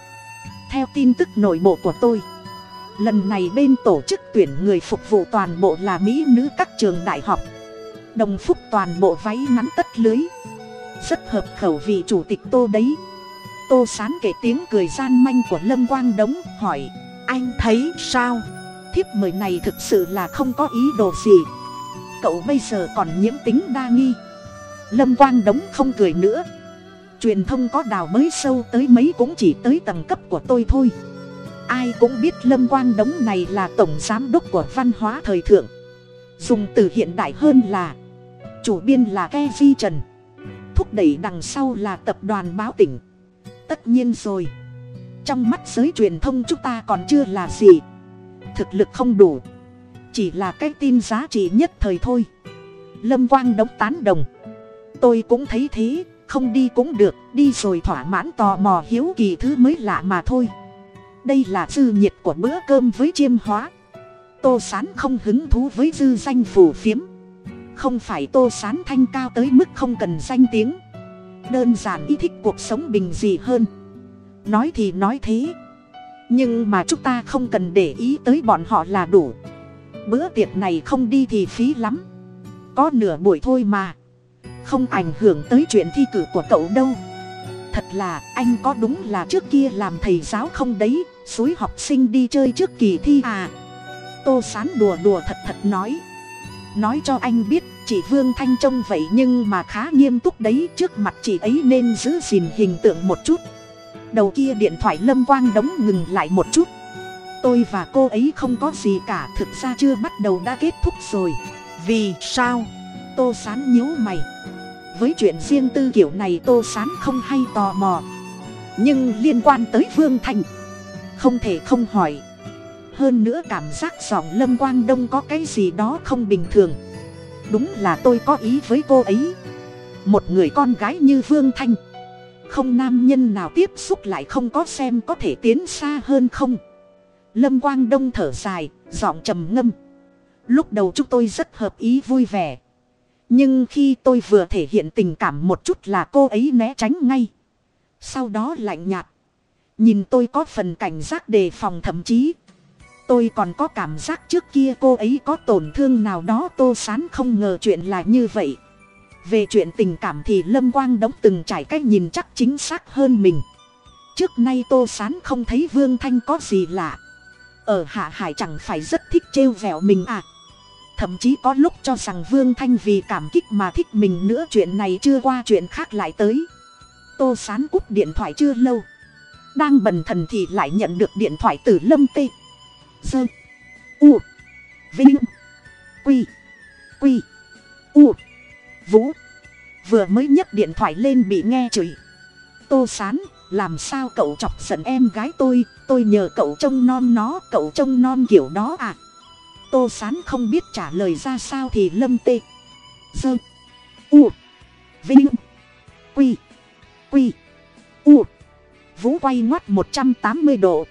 theo tin tức nội bộ của tôi, lần này bên tổ chức tuyển người phục vụ toàn bộ là mỹ nữ các trường đại học. Đồng phúc toàn bộ váy ngắn tất lưới, rất hợp khẩu vị chủ tịch tô đấy. Tô sán kể tiếng cười gian manh của lâm quang đống, hỏi, anh thấy sao? Thiếp mời này thực sự là không có ý đồ gì. Cậu bây giờ còn nhiễm tính đa nghi. Lâm quang đống không cười nữa truyền thông có đào mới sâu tới mấy cũng chỉ tới tầng cấp của tôi thôi. Ai cũng biết lâm quang đống này là tổng giám đốc của văn hóa thời thượng. Dùng từ hiện đại hơn là, chủ biên là ke vi trần. Thúc đẩy đằng sau là tập đoàn báo tỉnh. Tất nhiên rồi. Trong mắt giới truyền thông chúng ta còn chưa là gì. Thực lực không đủ. Chỉ là cái tin giá trị nhất thời thôi. Lâm quang đống tán đồng. Tôi cũng thấy thế không đi cũng được, đi rồi thỏa mãn tò mò hiếu kỳ thứ mới lạ mà thôi. Đây là dư nhiệt của bữa cơm với chiêm hóa. Tô sán không hứng thú với dư danh phù phiếm. Không phải tô sán thanh cao tới mức không cần danh tiếng. Đơn giản ý thích cuộc sống bình dị hơn. Nói thì nói thế. Nhưng mà chúng ta không cần để ý tới bọn họ là đủ. Bữa tiệc này không đi thì phí lắm. Có nửa buổi thôi mà không ảnh hưởng tới chuyện thi cử của cậu đâu. Thật là, anh có đúng là trước kia làm thầy giáo không đấy suối học sinh đi chơi trước kỳ thi à? Tô sán đùa đùa thật thật nói. Nói cho anh biết, chị vương thanh trông vậy nhưng mà khá nghiêm túc đấy, trước mặt chị ấy nên giữ gìn hình tượng một chút. Đầu kia điện thoại lâm quang đóng ngừng lại một chút. Tôi và cô ấy không có gì cả, thực ra chưa bắt đầu đã kết thúc rồi. Vì sao? Tô sán nhíu mày với chuyện riêng tư kiểu này tô sán không hay tò mò. Nhưng liên quan tới vương thanh không thể không hỏi. Hơn nữa cảm giác giọng lâm quang đông có cái gì đó không bình thường. Đúng là tôi có ý với cô ấy. Một người con gái như vương thanh không nam nhân nào tiếp xúc lại không có xem có thể tiến xa hơn không? Lâm quang đông thở dài, giọng trầm ngâm. Lúc đầu chúng tôi rất hợp ý vui vẻ nhưng khi tôi vừa thể hiện tình cảm một chút là cô ấy né tránh ngay. Sau đó lạnh nhạt. Nhìn tôi có phần cảnh giác đề phòng thậm chí. Tôi còn có cảm giác trước kia cô ấy có tổn thương nào đó tô sán không ngờ chuyện là như vậy. Về chuyện tình cảm thì lâm quang đóng từng trải cách nhìn chắc chính xác hơn mình. Trước nay tô sán không thấy vương thanh có gì lạ. Ở hạ hải chẳng phải rất thích trêu vẹo mình à thậm chí có lúc cho rằng vương thanh vì cảm kích mà thích mình nữa, chuyện này chưa qua, chuyện khác lại tới. Tô sán cúp điện thoại chưa lâu. Đang bần thần thì lại nhận được điện thoại từ lâm tê. Dơ u, vinh, quy quy, u, vũ. Vừa mới nhấc điện thoại lên bị nghe chửi. Tô sán, làm sao cậu chọc giận em gái tôi? Tôi nhờ cậu trông non nó, cậu trông non kiểu đó à? Tô sán không biết trả lời ra sao thì lâm tê, dơ, u, vinh, quy quy, u, vũ quay ngoắt một trăm tám mươi độ.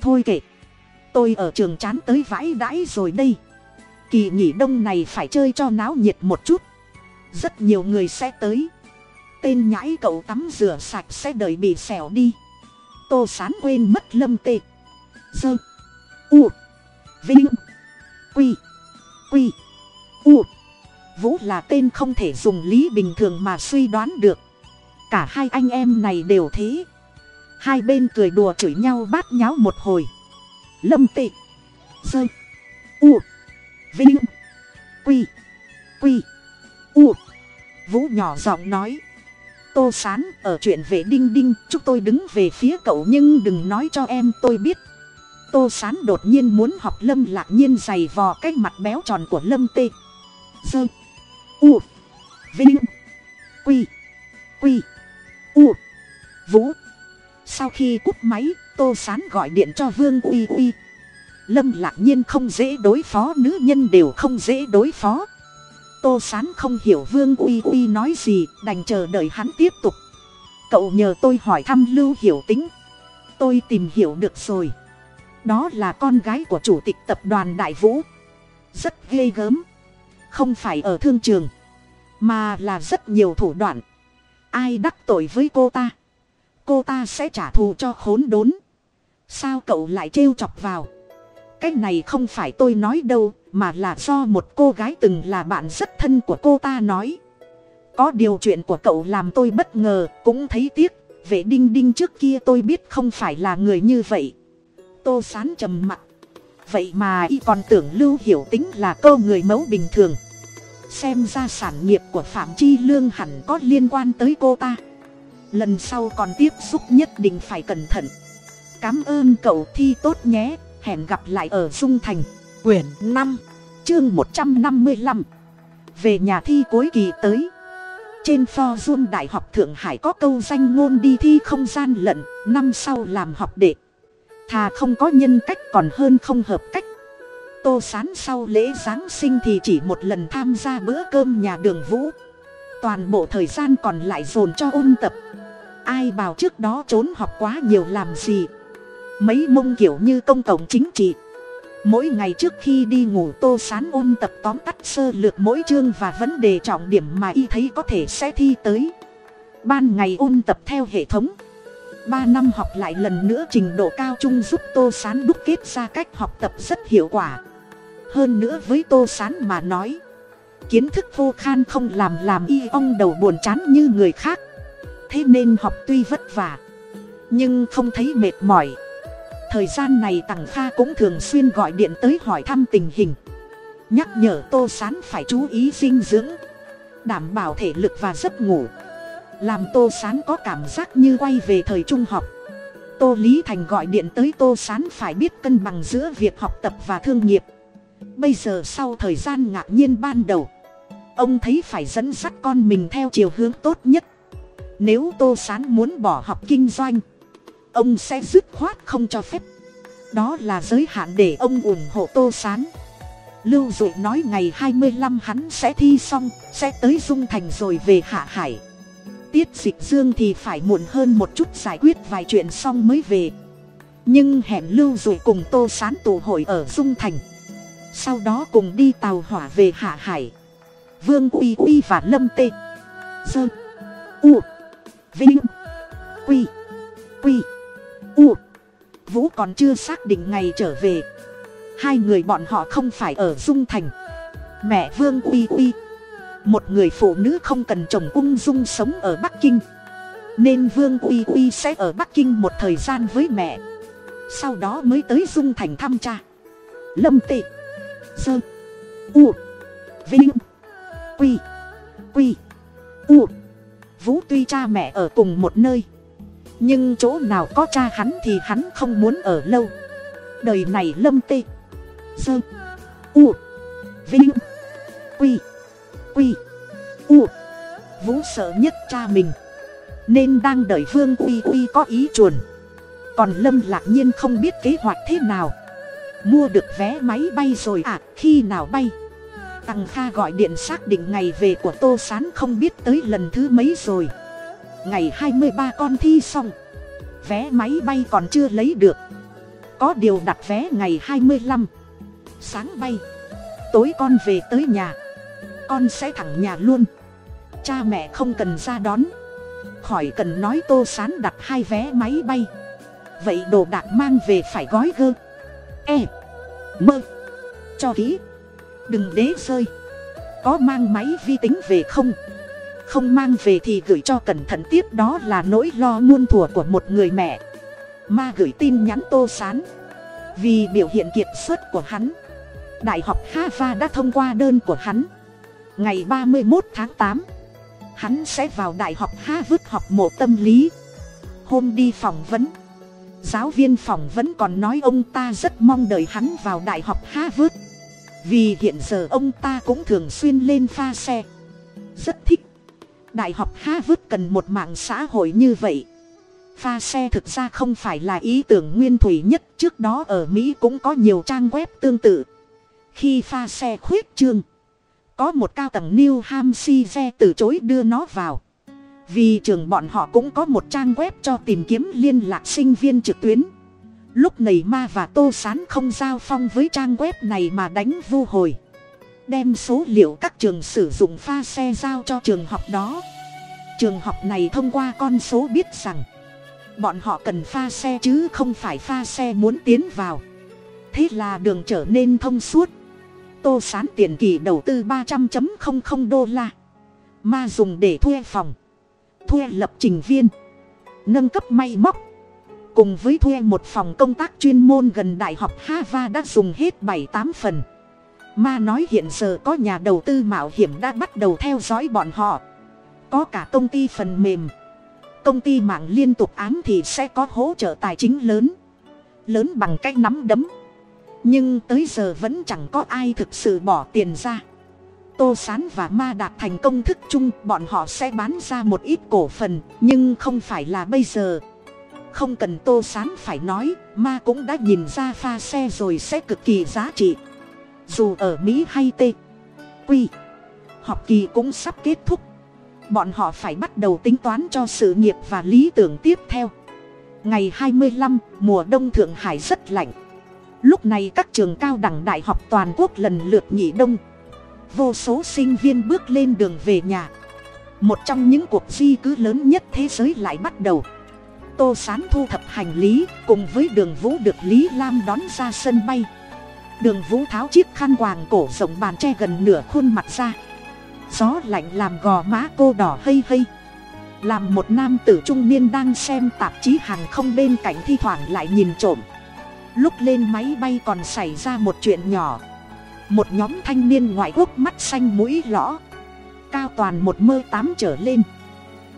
Thôi kệ, tôi ở trường chán tới vãi đãi rồi đây. Kỳ nghỉ đông này phải chơi cho náo nhiệt một chút. Rất nhiều người sẽ tới. Tên nhãi cậu tắm rửa sạch sẽ đợi bị xẻo đi. Tô sán quên mất lâm tê. Dơ, u, vinh quy. Quy. U. Vũ là tên không thể dùng lý bình thường mà suy đoán được. Cả hai anh em này đều thế. Hai bên cười đùa chửi nhau bát nháo một hồi. Lâm tị. Sơ u. Vinh. Quy. Quy. U. Vũ nhỏ giọng nói. Tô sán, ở chuyện về đinh đinh chúng tôi đứng về phía cậu nhưng đừng nói cho em, tôi biết tô sán đột nhiên muốn học lâm lạc nhiên giày vò cái mặt béo tròn của lâm tê. Dơ, u, vinh, quy quy, u, vũ. Sau khi cúp máy, tô sán gọi điện cho vương uy uy. Lâm lạc nhiên không dễ đối phó, nữ nhân đều không dễ đối phó. Tô sán không hiểu vương uy uy nói gì, đành chờ đợi hắn tiếp tục. Cậu nhờ tôi hỏi thăm lưu hiểu tính. Tôi tìm hiểu được rồi đó là con gái của chủ tịch tập đoàn đại vũ. Rất ghê gớm. Không phải ở thương trường, mà là rất nhiều thủ đoạn. Ai đắc tội với cô ta cô ta sẽ trả thù cho khốn đốn. Sao cậu lại trêu chọc vào? Cái này không phải tôi nói đâu, mà là do một cô gái từng là bạn rất thân của cô ta nói. Có điều chuyện của cậu làm tôi bất ngờ, cũng thấy tiếc. Vệ đinh đinh trước kia tôi biết không phải là người như vậy tô sán trầm mặt. Vậy mà y còn tưởng lưu hiểu tính là câu người mẫu bình thường. Xem ra sản nghiệp của phạm chi lương hẳn có liên quan tới cô ta. Lần sau còn tiếp xúc nhất định phải cẩn thận. Cám ơn cậu thi tốt nhé. Hẹn gặp lại ở dung thành. Quyển năm chương một trăm năm mươi lăm. Về nhà thi cuối kỳ tới. Trên pho dung đại học thượng hải có câu danh ngôn đi thi không gian lận. Năm sau làm học đệ thà không có nhân cách còn hơn không hợp cách. Tô sán sau lễ giáng sinh thì chỉ một lần tham gia bữa cơm nhà đường vũ. Toàn bộ thời gian còn lại dồn cho ôn tập. Ai bảo trước đó trốn học quá nhiều làm gì? Mấy mông kiểu như công cộng chính trị. Mỗi ngày trước khi đi ngủ tô sán ôn tập tóm tắt sơ lược mỗi chương và vấn đề trọng điểm mà y thấy có thể sẽ thi tới. Ban ngày ôn tập theo hệ thống ba năm học lại lần nữa trình độ cao trung giúp tô sán đúc kết ra cách học tập rất hiệu quả. Hơn nữa với tô sán mà nói, kiến thức vô khan không làm làm y ong đầu buồn chán như người khác. Thế nên học tuy vất vả, nhưng không thấy mệt mỏi. Thời gian này tằng kha cũng thường xuyên gọi điện tới hỏi thăm tình hình. Nhắc nhở tô sán phải chú ý dinh dưỡng, đảm bảo thể lực và giấc ngủ làm tô sán có cảm giác như quay về thời trung học. Tô lý thành gọi điện tới tô sán phải biết cân bằng giữa việc học tập và thương nghiệp. Bây giờ sau thời gian ngạc nhiên ban đầu, ông thấy phải dẫn dắt con mình theo chiều hướng tốt nhất. Nếu tô sán muốn bỏ học kinh doanh, ông sẽ dứt khoát không cho phép. Đó là giới hạn để ông ủng hộ tô sán. Lưu dụ nói ngày hai mươi năm hắn sẽ thi xong, sẽ tới dung thành rồi về hạ hải tiết dịch dương thì phải muộn hơn một chút giải quyết vài chuyện xong mới về. Nhưng hẹn lưu dụ cùng tô sán tụ hội ở dung thành. Sau đó cùng đi tàu hỏa về hạ hải. Vương uy uy và lâm tê. Dơ. U. Vinh. Quy. Quy. U. Vũ còn chưa xác định ngày trở về. Hai người bọn họ không phải ở dung thành. Mẹ vương uy uy một người phụ nữ không cần chồng ung dung sống ở bắc kinh. Nên vương uy uy sẽ ở bắc kinh một thời gian với mẹ. Sau đó mới tới dung thành thăm cha. Lâm tị sơ. U. Vinh. Quy. Quy. U. Vũ tuy cha mẹ ở cùng một nơi, nhưng chỗ nào có cha hắn thì hắn không muốn ở lâu. Đời này lâm tê. Sơ. U. Vinh. Quy quy u. Vũ sợ nhất cha mình. Nên đang đợi vương uy uy có ý chuồn. Còn lâm lạc nhiên không biết kế hoạch thế nào. Mua được vé máy bay rồi à khi nào bay? Tằng kha gọi điện xác định ngày về của tô s á n không biết tới lần thứ mấy rồi. Ngày hai mươi ba con thi xong. Vé máy bay còn chưa lấy được. Có điều đặt vé ngày hai mươi năm sáng bay. Tối con về tới nhà con sẽ thẳng nhà luôn. Cha mẹ không cần ra đón. Khỏi cần nói tô sán đặt hai vé máy bay. Vậy đồ đạc mang về phải gói gơ. E mơ cho kỹ. Đừng đế rơi. Có mang máy vi tính về không? Không mang về thì gửi cho cẩn thận tiếp. Đó là nỗi lo muôn thùa của một người mẹ. Ma gửi tin nhắn tô sán. Vì biểu hiện kiệt xuất của hắn. Đại học hava đã thông qua đơn của hắn ngày ba mươi một tháng tám, hắn sẽ vào đại học harvard học mộ tâm lý. Hôm đi phỏng vấn, giáo viên phỏng vấn còn nói ông ta rất mong đợi hắn vào đại học harvard. Vì hiện giờ ông ta cũng thường xuyên lên pha xe. Rất thích. Đại học harvard cần một mạng xã hội như vậy. Pha xe thực ra không phải là ý tưởng nguyên thủy nhất, trước đó ở mỹ cũng có nhiều trang web tương tự. Khi pha xe khuyết trương có một cao tầng new hampshire từ chối đưa nó vào. Vì trường bọn họ cũng có một trang web cho tìm kiếm liên lạc sinh viên trực tuyến. Lúc này ma và tô sán không giao phong với trang web này mà đánh vu hồi. Đem số liệu các trường sử dụng pha xe giao cho trường học đó. Trường học này thông qua con số biết rằng, bọn họ cần pha xe chứ không phải pha xe muốn tiến vào. Thế là đường trở nên thông suốt tô sán tiền kỳ đầu tư ba trăm đô la. Ma dùng để thuê phòng, thuê lập trình viên, nâng cấp may móc. Cùng với thuê một phòng công tác chuyên môn gần đại học hava đã dùng hết bảy tám phần. Ma nói hiện giờ có nhà đầu tư mạo hiểm đã bắt đầu theo dõi bọn họ. Có cả công ty phần mềm. Công ty mạng liên tục ám thì sẽ có hỗ trợ tài chính lớn. Lớn bằng cách nắm đấm nhưng tới giờ vẫn chẳng có ai thực sự bỏ tiền ra. Tô sán và ma đạt thành công thức chung bọn họ sẽ bán ra một ít cổ phần nhưng không phải là bây giờ. Không cần tô sán phải nói ma cũng đã nhìn ra pha xe rồi sẽ cực kỳ giá trị. Dù ở mỹ hay t quy học kỳ cũng sắp kết thúc. Bọn họ phải bắt đầu tính toán cho sự nghiệp và lý tưởng tiếp theo. Ngày 25, mùa đông thượng hải rất lạnh lúc này các trường cao đẳng đại học toàn quốc lần lượt nghỉ đông. Vô số sinh viên bước lên đường về nhà. Một trong những cuộc di cư lớn nhất thế giới lại bắt đầu. Tô sán thu thập hành lý, cùng với đường vũ được lý lam đón ra sân bay. Đường vũ tháo chiếc khăn quàng cổ rộng bàn tre gần nửa khuôn mặt ra. Gió lạnh làm gò má cô đỏ hây hây. Làm một nam tử trung niên đang xem tạp chí hàng không bên cạnh thi thoảng lại nhìn trộm lúc lên máy bay còn xảy ra một chuyện nhỏ. Một nhóm thanh niên ngoại quốc mắt xanh mũi lõ. Cao toàn một mơ tám trở lên.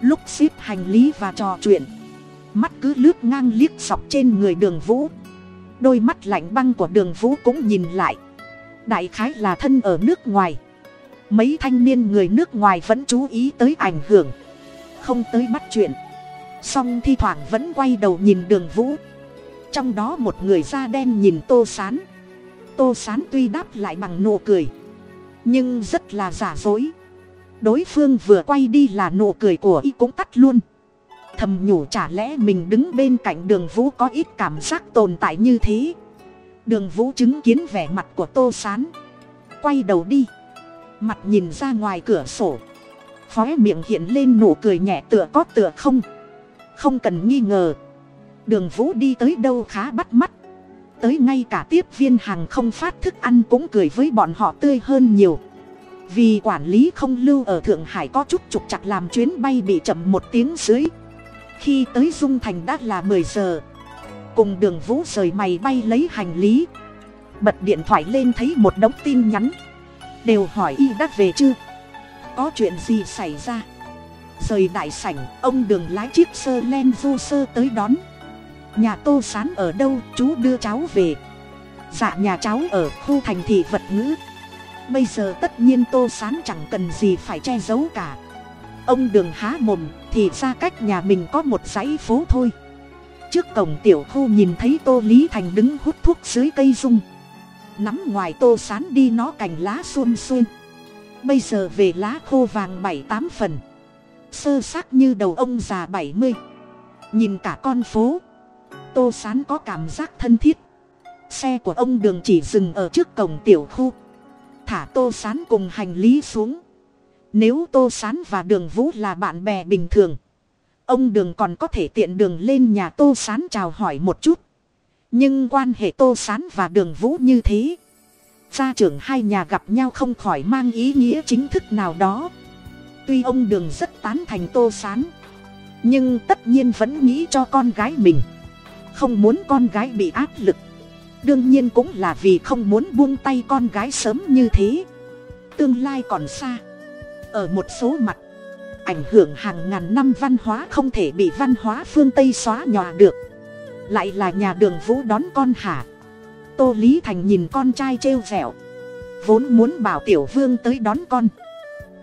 Lúc ship hành lý và trò chuyện. Mắt cứ lướt ngang liếc sọc trên người đường vũ. Đôi mắt lạnh băng của đường vũ cũng nhìn lại. Đại khái là thân ở nước ngoài. Mấy thanh niên người nước ngoài vẫn chú ý tới ảnh hưởng. Không tới bắt chuyện. Song thi thoảng vẫn quay đầu nhìn đường vũ trong đó một người da đen nhìn tô sán. Tô sán tuy đáp lại bằng nụ cười, nhưng rất là giả dối. Đối phương vừa quay đi là nụ cười của y cũng tắt luôn. Thầm nhủ chả lẽ mình đứng bên cạnh đường vũ có ít cảm giác tồn tại như thế. Đường vũ chứng kiến vẻ mặt của tô sán. Quay đầu đi, mặt nhìn ra ngoài cửa sổ. Phóe miệng hiện lên nụ cười nhẹ tựa có tựa không. Không cần nghi ngờ đường vũ đi tới đâu khá bắt mắt. Tới ngay cả tiếp viên hàng không phát thức ăn cũng cười với bọn họ tươi hơn nhiều. Vì quản lý không lưu ở thượng hải có chút trục chặt làm chuyến bay bị chậm một tiếng dưới. Khi tới dung thành đã là mười giờ. Cùng đường vũ rời mày bay lấy hành lý. Bật điện thoại lên thấy một đống tin nhắn. Đều hỏi y đã về chưa? Có chuyện gì xảy ra? Rời đại sảnh, ông đường lái chiếc sơ len vô sơ tới đón nhà tô sán ở đâu? Chú đưa cháu về. Dạ nhà cháu ở khu thành thị vật ngữ. Bây giờ tất nhiên tô sán chẳng cần gì phải che giấu cả. Ông đường há mồm thì ra cách nhà mình có một dãy phố thôi. Trước cổng tiểu khu nhìn thấy tô lý thành đứng hút thuốc dưới cây rung. Nắm ngoài tô sán đi nó cành lá xuôn xuôn bây giờ về lá khô vàng bảy tám phần. Sơ xác như đầu ông già bảy mươi. Nhìn cả con phố tô sán có cảm giác thân thiết. Xe của ông đường chỉ dừng ở trước cổng tiểu khu. Thả tô sán cùng hành lý xuống. Nếu tô sán và đường vũ là bạn bè bình thường, ông đường còn có thể tiện đường lên nhà tô sán chào hỏi một chút. Nhưng quan hệ tô sán và đường vũ như thế, gia trưởng hai nhà gặp nhau không khỏi mang ý nghĩa chính thức nào đó. Tuy ông đường rất tán thành tô sán, nhưng tất nhiên vẫn nghĩ cho con gái mình không muốn con gái bị áp lực. Đương nhiên cũng là vì không muốn buông tay con gái sớm như thế. Tương lai còn xa. Ở một số mặt, ảnh hưởng hàng ngàn năm văn hóa không thể bị văn hóa phương tây xóa nhòa được. Lại là nhà đường vũ đón con hả? Tô lý thành nhìn con trai trêu vẹo. Vốn muốn bảo tiểu vương tới đón con.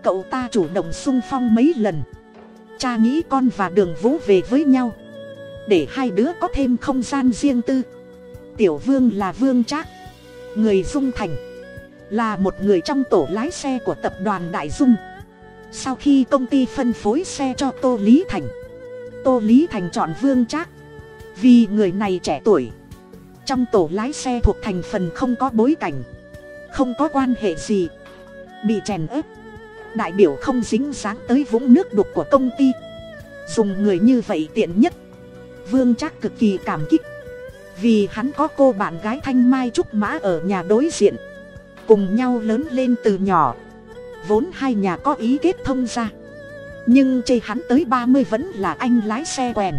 Cậu ta chủ động sung phong mấy lần. Cha nghĩ con và đường vũ về với nhau để hai đứa có thêm không gian riêng tư. Tiểu vương là vương trác, người dung thành, là một người trong tổ lái xe của tập đoàn đại dung. Sau khi công ty phân phối xe cho tô lý thành, tô lý thành chọn vương trác. Vì người này trẻ tuổi, trong tổ lái xe thuộc thành phần không có bối cảnh, không có quan hệ gì, bị chèn ép. Đại biểu không dính dáng tới vũng nước đục của công ty. Dùng người như vậy tiện nhất vương chắc cực kỳ cảm kích. Vì hắn có cô bạn gái thanh mai trúc mã ở nhà đối diện. Cùng nhau lớn lên từ nhỏ. Vốn hai nhà có ý kết thông ra nhưng chê hắn tới ba mươi vẫn là anh lái xe quèn.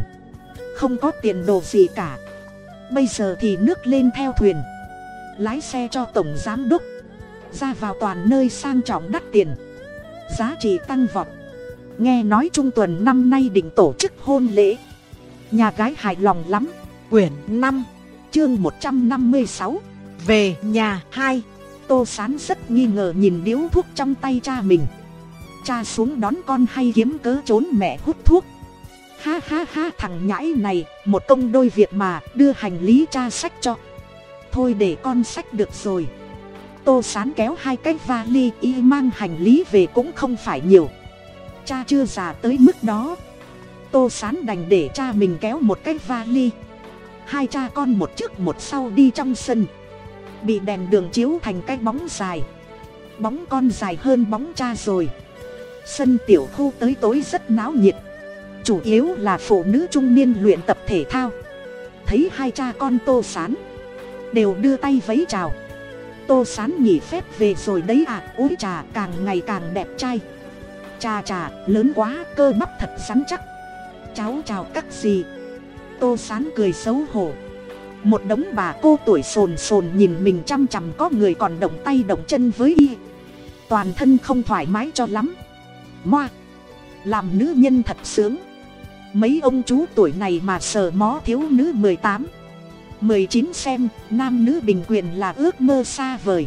Không có tiền đồ gì cả. Bây giờ thì nước lên theo thuyền. Lái xe cho tổng giám đốc. Ra vào toàn nơi sang trọng đắt tiền. Giá trị tăng vọt. Nghe nói trung tuần năm nay định tổ chức hôn lễ nhà gái hài lòng lắm. Quyển năm, chương một trăm năm mươi sáu, về nhà hai. Tô sán rất nghi ngờ nhìn điếu thuốc trong tay cha mình. Cha xuống đón con hay kiếm cớ trốn mẹ hút thuốc. Ha ha ha, thằng nhãi này, một công đôi việc mà, đưa hành lý cha sách cho. Thôi để con sách được rồi. Tô sán kéo hai cái vali y mang hành lý về cũng không phải nhiều. Cha chưa già tới mức đó tô sán đành để cha mình kéo một cái vali. Hai cha con một trước một sau đi trong sân. Bị đèn đường chiếu thành cái bóng dài. Bóng con dài hơn bóng cha rồi. Sân tiểu khu tới tối rất náo nhiệt. Chủ yếu là phụ nữ trung niên luyện tập thể thao. Thấy hai cha con tô sán, đều đưa tay vấy chào. Tô sán nghỉ phép về rồi đấy à úi trà càng ngày càng đẹp trai. Trà trà, lớn quá, cơ bắp thật sắn chắc cháu chào các gì tô sán cười xấu hổ. Một đống bà cô tuổi sồn sồn nhìn mình chăm chằm có người còn động tay động chân với y. Toàn thân không thoải mái cho lắm. Moa làm nữ nhân thật sướng. Mấy ông chú tuổi này mà sờ mó thiếu nữ mười tám. mười chín xem, nam nữ bình quyền là ước mơ xa vời.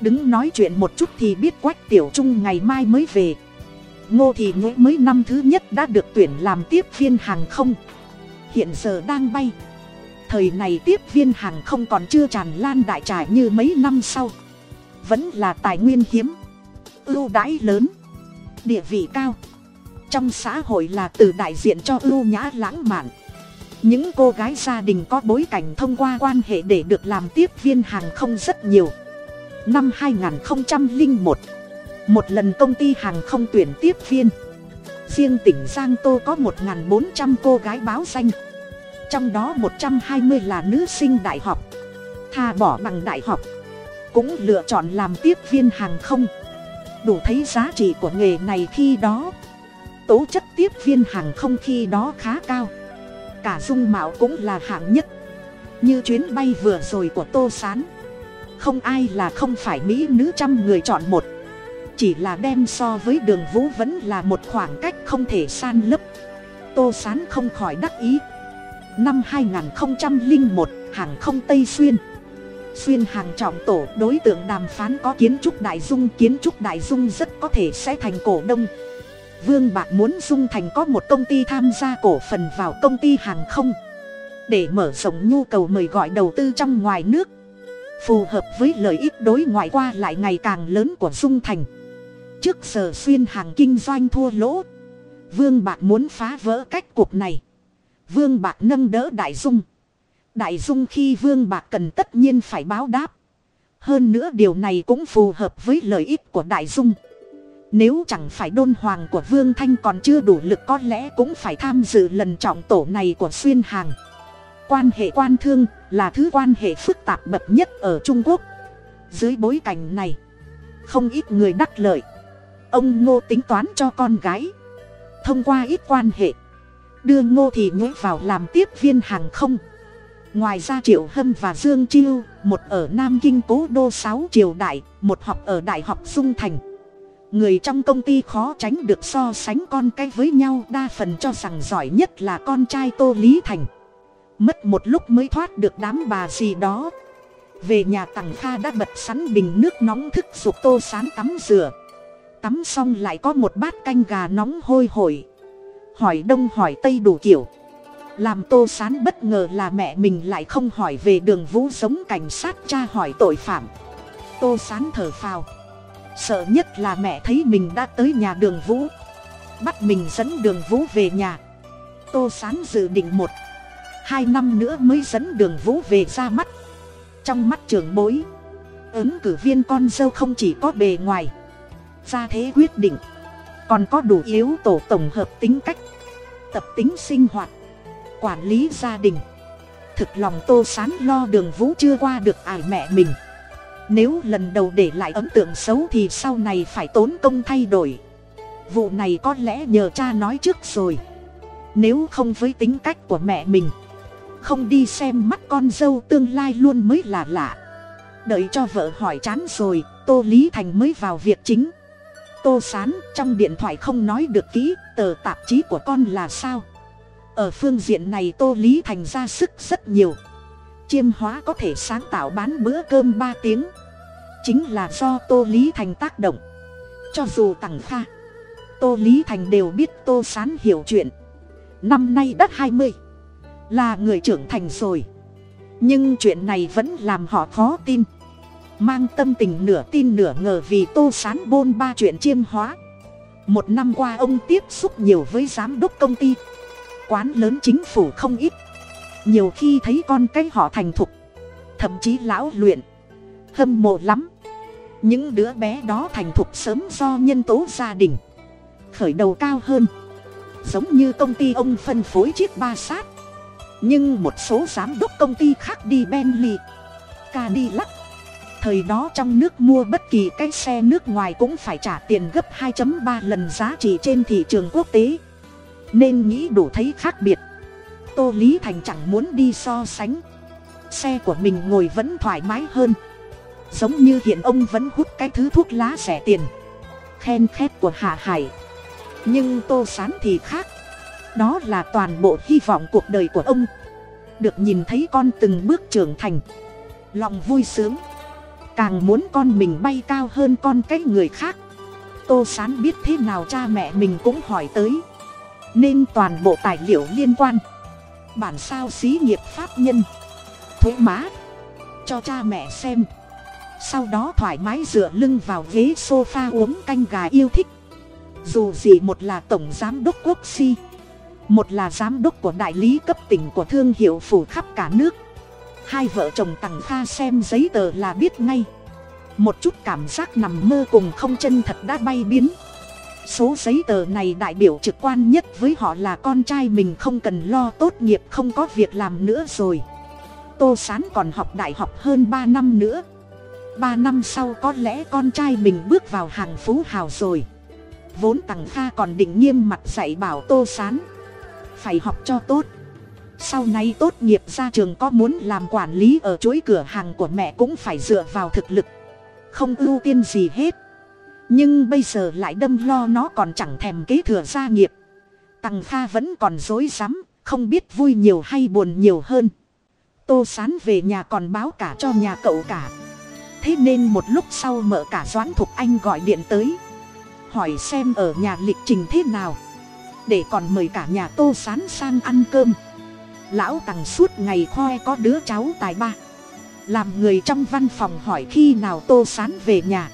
Đứng nói chuyện một chút thì biết quách tiểu trung ngày mai mới về ngô thì ngũ mới năm thứ nhất đã được tuyển làm tiếp viên hàng không. Hiện giờ đang bay. Thời này tiếp viên hàng không còn chưa tràn lan đại trải như mấy năm sau. Vẫn là tài nguyên hiếm, ưu đãi lớn, địa vị cao. Trong xã hội là từ đại diện cho ưu nhã lãng mạn. Những cô gái gia đình có bối cảnh thông qua quan hệ để được làm tiếp viên hàng không rất nhiều. Năm 2001 một lần công ty hàng không tuyển tiếp viên. Riêng tỉnh giang tô có 1.400 cô gái báo danh. Trong đó 120 là nữ sinh đại học. Thà bỏ bằng đại học. Cũng lựa chọn làm tiếp viên hàng không. Đủ thấy giá trị của nghề này khi đó. Tố chất tiếp viên hàng không khi đó khá cao. Cả dung mạo cũng là hạng nhất. Như chuyến bay vừa rồi của tô s á n không ai là không phải mỹ nữ trăm người chọn một chỉ là đem so với đường vũ vẫn là một khoảng cách không thể san lấp. Tô s á n không khỏi đắc ý. Năm hai nghìn một, hàng không tây xuyên. Xuyên hàng trọng tổ, đối tượng đàm phán có kiến trúc đại dung, kiến trúc đại dung rất có thể sẽ thành cổ đông. Vương bạc muốn dung thành có một công ty tham gia cổ phần vào công ty hàng không. Để mở rộng nhu cầu mời gọi đầu tư trong ngoài nước. Phù hợp với lợi ích đối ngoại qua lại ngày càng lớn của dung thành trước giờ xuyên hàng kinh doanh thua lỗ vương bạc muốn phá vỡ cách cuộc này vương bạc nâng đỡ đại dung đại dung khi vương bạc cần tất nhiên phải báo đáp hơn nữa điều này cũng phù hợp với lợi ích của đại dung nếu chẳng phải đôn hoàng của Vương Thanh còn chưa đủ lực có lẽ cũng phải tham dự lần trọng tổ này của xuyên hàng. Quan hệ quan thương là thứ quan hệ phức tạp bậc nhất ở Trung Quốc. Dưới bối cảnh này, không ít người đắc lợi. Ông Ngô tính toán cho con gái. Thông qua ít quan hệ, đưa Ngô Thị Nhũ vào làm tiếp viên hàng không. Ngoài ra Triệu Hâm và Dương Chiêu, một ở Nam Kinh Cố Đô sáu Triều Đại, một học ở Đại học Dung Thành người trong công ty khó tránh được so sánh con cái với nhau đa phần cho rằng giỏi nhất là con trai tô lý thành mất một lúc mới thoát được đám bà gì đó về nhà tằng kha đã bật sắn bình nước nóng thức giục tô sán tắm rửa tắm xong lại có một bát canh gà nóng hôi hổi. Hỏi đông hỏi tây đủ kiểu. Làm tô sán bất ngờ là mẹ mình lại không hỏi về đường vũ giống cảnh sát tra hỏi tội phạm. Tô sán thở phào. Sợ nhất là mẹ thấy mình đã tới nhà đường vũ. Bắt mình dẫn đường vũ về nhà. Tô sán dự định một, hai năm nữa mới dẫn đường vũ về ra mắt. Trong mắt trường bối, ứng cử viên con dâu không chỉ có bề ngoài ra thế quyết định. Còn có đủ yếu tổ tổng hợp tính cách, tập tính sinh hoạt, quản lý gia đình. Thực lòng tô sán lo đường vũ chưa qua được ải mẹ mình. Nếu lần đầu để lại ấn tượng xấu thì sau này phải tốn công thay đổi. Vụ này có lẽ nhờ cha nói trước rồi. Nếu không với tính cách của mẹ mình, không đi xem mắt con dâu tương lai luôn mới là lạ. Đợi cho vợ hỏi chán rồi, tô lý thành mới vào việc chính tô sán, trong điện thoại không nói được kỹ tờ tạp chí của con là sao? Ở phương diện này tô lý thành ra sức rất nhiều. Chiêm hóa có thể sáng tạo bán bữa cơm ba tiếng. Chính là do tô lý thành tác động. Cho dù tằng kha, tô lý thành đều biết tô sán hiểu chuyện. Năm nay đã hai mươi, là người trưởng thành rồi. Nhưng chuyện này vẫn làm họ khó tin mang tâm tình nửa tin nửa ngờ vì tô sán bôn ba chuyện chiêm hóa. Một năm qua ông tiếp xúc nhiều với giám đốc công ty, quán lớn chính phủ không ít. Nhiều khi thấy con cái họ thành thục, thậm chí lão luyện, hâm mộ lắm. Những đứa bé đó thành thục sớm do nhân tố gia đình, khởi đầu cao hơn. Giống như công ty ông phân phối chiếc ba sát, nhưng một số giám đốc công ty khác đi bentley, cadillac thời đó trong nước mua bất kỳ cái xe nước ngoài cũng phải trả tiền gấp 2.3 lần giá trị trên thị trường quốc tế. Nên nghĩ đủ thấy khác biệt. Tô lý thành chẳng muốn đi so sánh. Xe của mình ngồi vẫn thoải mái hơn. Giống như hiện ông vẫn hút cái thứ thuốc lá rẻ tiền. Khen khét của hạ hải. Nhưng tô sán thì khác. Đó là toàn bộ hy vọng cuộc đời của ông. Được nhìn thấy con từng bước trưởng thành. Lòng vui sướng càng muốn con mình bay cao hơn con cái người khác. Tô sán biết thế nào cha mẹ mình cũng hỏi tới. Nên toàn bộ tài liệu liên quan. Bản sao xí nghiệp pháp nhân. Thuế má. Cho cha mẹ xem. Sau đó thoải mái dựa lưng vào ghế sofa uống canh gà yêu thích. Dù gì một là tổng giám đốc quốc si, một là giám đốc của đại lý cấp tỉnh của thương hiệu phủ khắp cả nước hai vợ chồng tằng kha xem giấy tờ là biết ngay. Một chút cảm giác nằm mơ cùng không chân thật đã bay biến. Số giấy tờ này đại biểu trực quan nhất với họ là con trai mình không cần lo tốt nghiệp không có việc làm nữa rồi. Tô s á n còn học đại học hơn ba năm nữa. Ba năm sau có lẽ con trai mình bước vào hàng phú hào rồi. Vốn tằng kha còn định nghiêm mặt dạy bảo tô s á n phải học cho tốt sau này tốt nghiệp ra trường có muốn làm quản lý ở chuỗi cửa hàng của mẹ cũng phải dựa vào thực lực. Không ưu tiên gì hết. Nhưng bây giờ lại đâm lo nó còn chẳng thèm kế thừa gia nghiệp. Tằng kha vẫn còn dối rắm, không biết vui nhiều hay buồn nhiều hơn. Tô sán về nhà còn báo cả cho nhà cậu cả. Thế nên một lúc sau mợ cả doãn thục anh gọi điện tới. Hỏi xem ở nhà lịch trình thế nào. Để còn mời cả nhà tô sán sang ăn cơm lão tằng suốt ngày khoe có đứa cháu tài ba. Làm người trong văn phòng hỏi khi nào tô sán về nhà.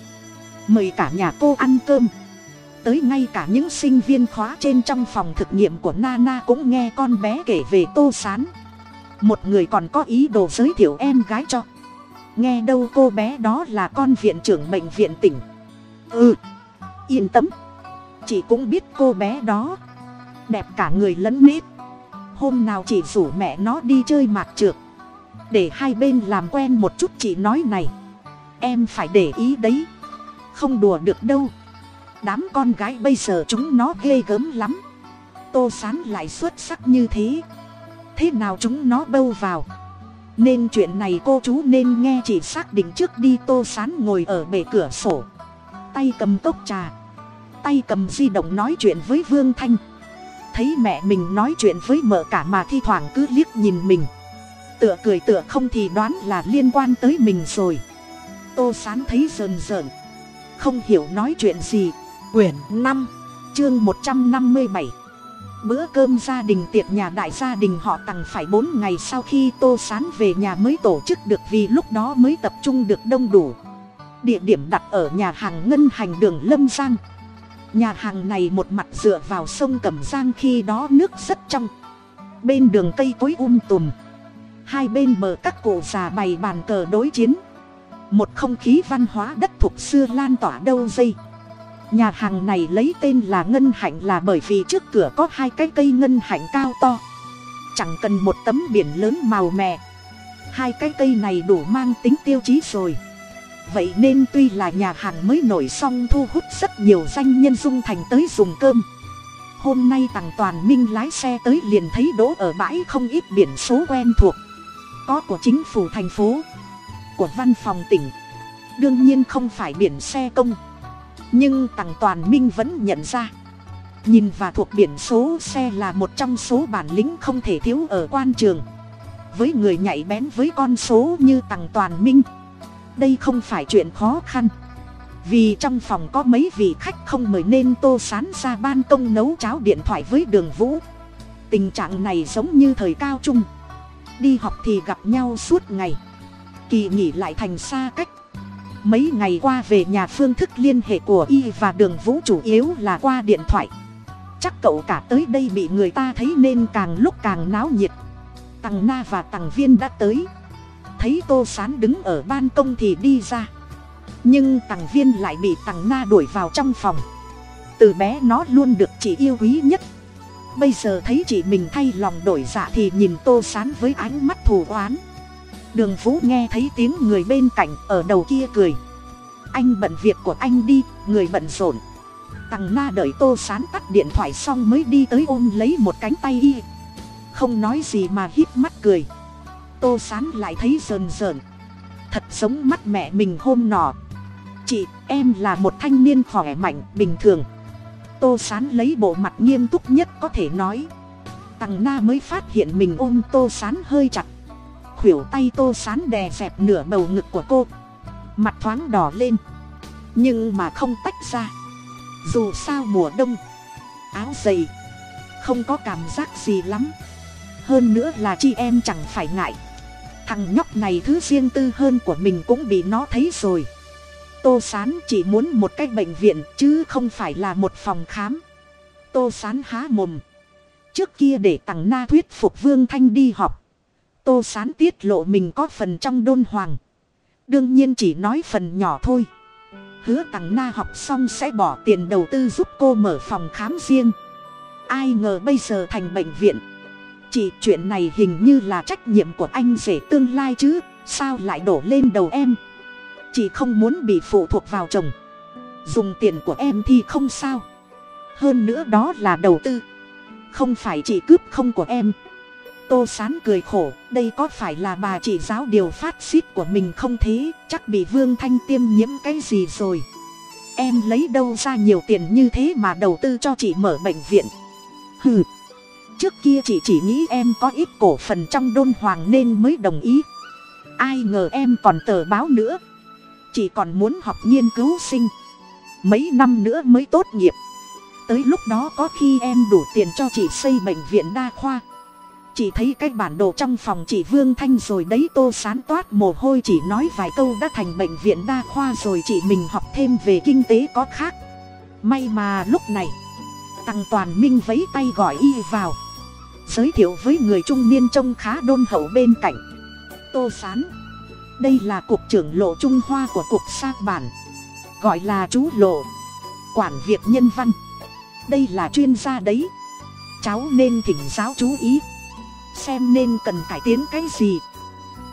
Mời cả nhà cô ăn cơm. Tới ngay cả những sinh viên khóa trên trong phòng thực nghiệm của nana cũng nghe con bé kể về tô sán. Một người còn có ý đồ giới thiệu em gái cho. Nghe đâu cô bé đó là con viện trưởng bệnh viện tỉnh. Ừ yên tâm. Chị cũng biết cô bé đó. Đẹp cả người lẫn nết hôm nào chị rủ mẹ nó đi chơi mạc trượt để hai bên làm quen một chút chị nói này. Em phải để ý đấy. Không đùa được đâu. Đám con gái bây giờ chúng nó ghê gớm lắm. Tô sán lại xuất sắc như thế. Thế nào chúng nó bâu vào? Nên chuyện này cô chú nên nghe chị xác định trước đi. Tô sán ngồi ở bể cửa sổ. Tay cầm cốc trà. Tay cầm di động nói chuyện với vương thanh thấy mẹ mình nói chuyện với mợ cả mà thi thoảng cứ liếc nhìn mình. Tựa cười tựa không thì đoán là liên quan tới mình rồi. Tô sán thấy rờn rợn. Không hiểu nói chuyện gì. Quyển năm, chương một trăm năm mươi bảy. Bữa cơm gia đình tiệc nhà đại gia đình họ tặng phải bốn ngày sau khi tô sán về nhà mới tổ chức được vì lúc đó mới tập trung được đông đủ. Địa điểm đặt ở nhà hàng ngân hành đường lâm giang nhà hàng này một mặt dựa vào sông cẩm giang khi đó nước rất trong. Bên đường cây cối um tùm. Hai bên bờ các cụ già bày bàn cờ đối chiến. Một không khí văn hóa đất thục xưa lan tỏa đâu dây. Nhà hàng này lấy tên là ngân hạnh là bởi vì trước cửa có hai cái cây ngân hạnh cao to. Chẳng cần một tấm biển lớn màu mè. Hai cái cây này đủ mang tính tiêu chí rồi vậy nên tuy là nhà hàng mới nổi xong thu hút rất nhiều danh nhân dung thành tới dùng cơm. Hôm nay tằng toàn minh lái xe tới liền thấy đỗ ở bãi không ít biển số quen thuộc. Có của chính phủ thành phố, của văn phòng tỉnh. Đương nhiên không phải biển xe công. Nhưng tằng toàn minh vẫn nhận ra. Nhìn và thuộc biển số xe là một trong số bản lĩnh không thể thiếu ở quan trường. Với người nhạy bén với con số như tằng toàn minh đây không phải chuyện khó khăn. Vì trong phòng có mấy vị khách không mời nên tô sán ra ban công nấu cháo điện thoại với đường vũ. Tình trạng này giống như thời cao trung. Đi học thì gặp nhau suốt ngày. Kỳ nghỉ lại thành xa cách. Mấy ngày qua về nhà phương thức liên hệ của y và đường vũ chủ yếu là qua điện thoại. Chắc cậu cả tới đây bị người ta thấy nên càng lúc càng náo nhiệt. Tằng na và tằng viên đã tới thấy tô sán đứng ở ban công thì đi ra. Nhưng tằng viên lại bị tằng na đuổi vào trong phòng. Từ bé nó luôn được chị yêu quý nhất. Bây giờ thấy chị mình thay lòng đổi dạ thì nhìn tô sán với ánh mắt thù oán. Đường vũ nghe thấy tiếng người bên cạnh ở đầu kia cười. Anh bận việc của anh đi, người bận rộn. Tằng na đợi tô sán tắt điện thoại xong mới đi tới ôm lấy một cánh tay y. Không nói gì mà hít mắt cười tô sán lại thấy rờn rờn. Thật giống mắt mẹ mình hôm nọ. Chị, em là một thanh niên khỏe mạnh, bình thường. Tô sán lấy bộ mặt nghiêm túc nhất có thể nói. Tằng na mới phát hiện mình ôm tô sán hơi chặt. Khuỷu tay tô sán đè dẹp nửa bầu ngực của cô. Mặt thoáng đỏ lên. Nhưng mà không tách ra. Dù sao mùa đông, áo dày, không có cảm giác gì lắm. Hơn nữa là chị em chẳng phải ngại thằng nhóc này thứ riêng tư hơn của mình cũng bị nó thấy rồi. Tô sán chỉ muốn một cái bệnh viện chứ không phải là một phòng khám. Tô sán há mồm. Trước kia để tặng na thuyết phục vương thanh đi học, tô sán tiết lộ mình có phần trong đôn hoàng. Đương nhiên chỉ nói phần nhỏ thôi. Hứa tặng na học xong sẽ bỏ tiền đầu tư giúp cô mở phòng khám riêng. Ai ngờ bây giờ thành bệnh viện chị chuyện này hình như là trách nhiệm của anh rể tương lai chứ, sao lại đổ lên đầu em? Chị không muốn bị phụ thuộc vào chồng. Dùng tiền của em thì không sao. Hơn nữa đó là đầu tư. Không phải chị cướp không của em. Tô sán cười khổ, đây có phải là bà chị giáo điều phát xít của mình không thế? Chắc bị vương thanh tiêm nhiễm cái gì rồi? Em lấy đâu ra nhiều tiền như thế mà đầu tư cho chị mở bệnh viện? Hừ trước kia chị chỉ nghĩ em có ít cổ phần trong đôn hoàng nên mới đồng ý. Ai ngờ em còn tờ báo nữa. Chị còn muốn học nghiên cứu sinh. Mấy năm nữa mới tốt nghiệp. Tới lúc đó có khi em đủ tiền cho chị xây bệnh viện đa khoa. Chị thấy cái bản đồ trong phòng chị vương thanh rồi đấy tô sán toát mồ hôi chỉ nói vài câu đã thành bệnh viện đa khoa rồi chị mình học thêm về kinh tế có khác. May mà lúc này, tăng toàn minh vấy tay gọi y vào giới thiệu với người trung niên trông khá đôn hậu bên cạnh. Tô sán đây là cục trưởng lộ trung hoa của cục sa bản, gọi là chú lộ, quản việc nhân văn. Đây là chuyên gia đấy. Cháu nên thỉnh giáo chú ý, xem nên cần cải tiến cái gì.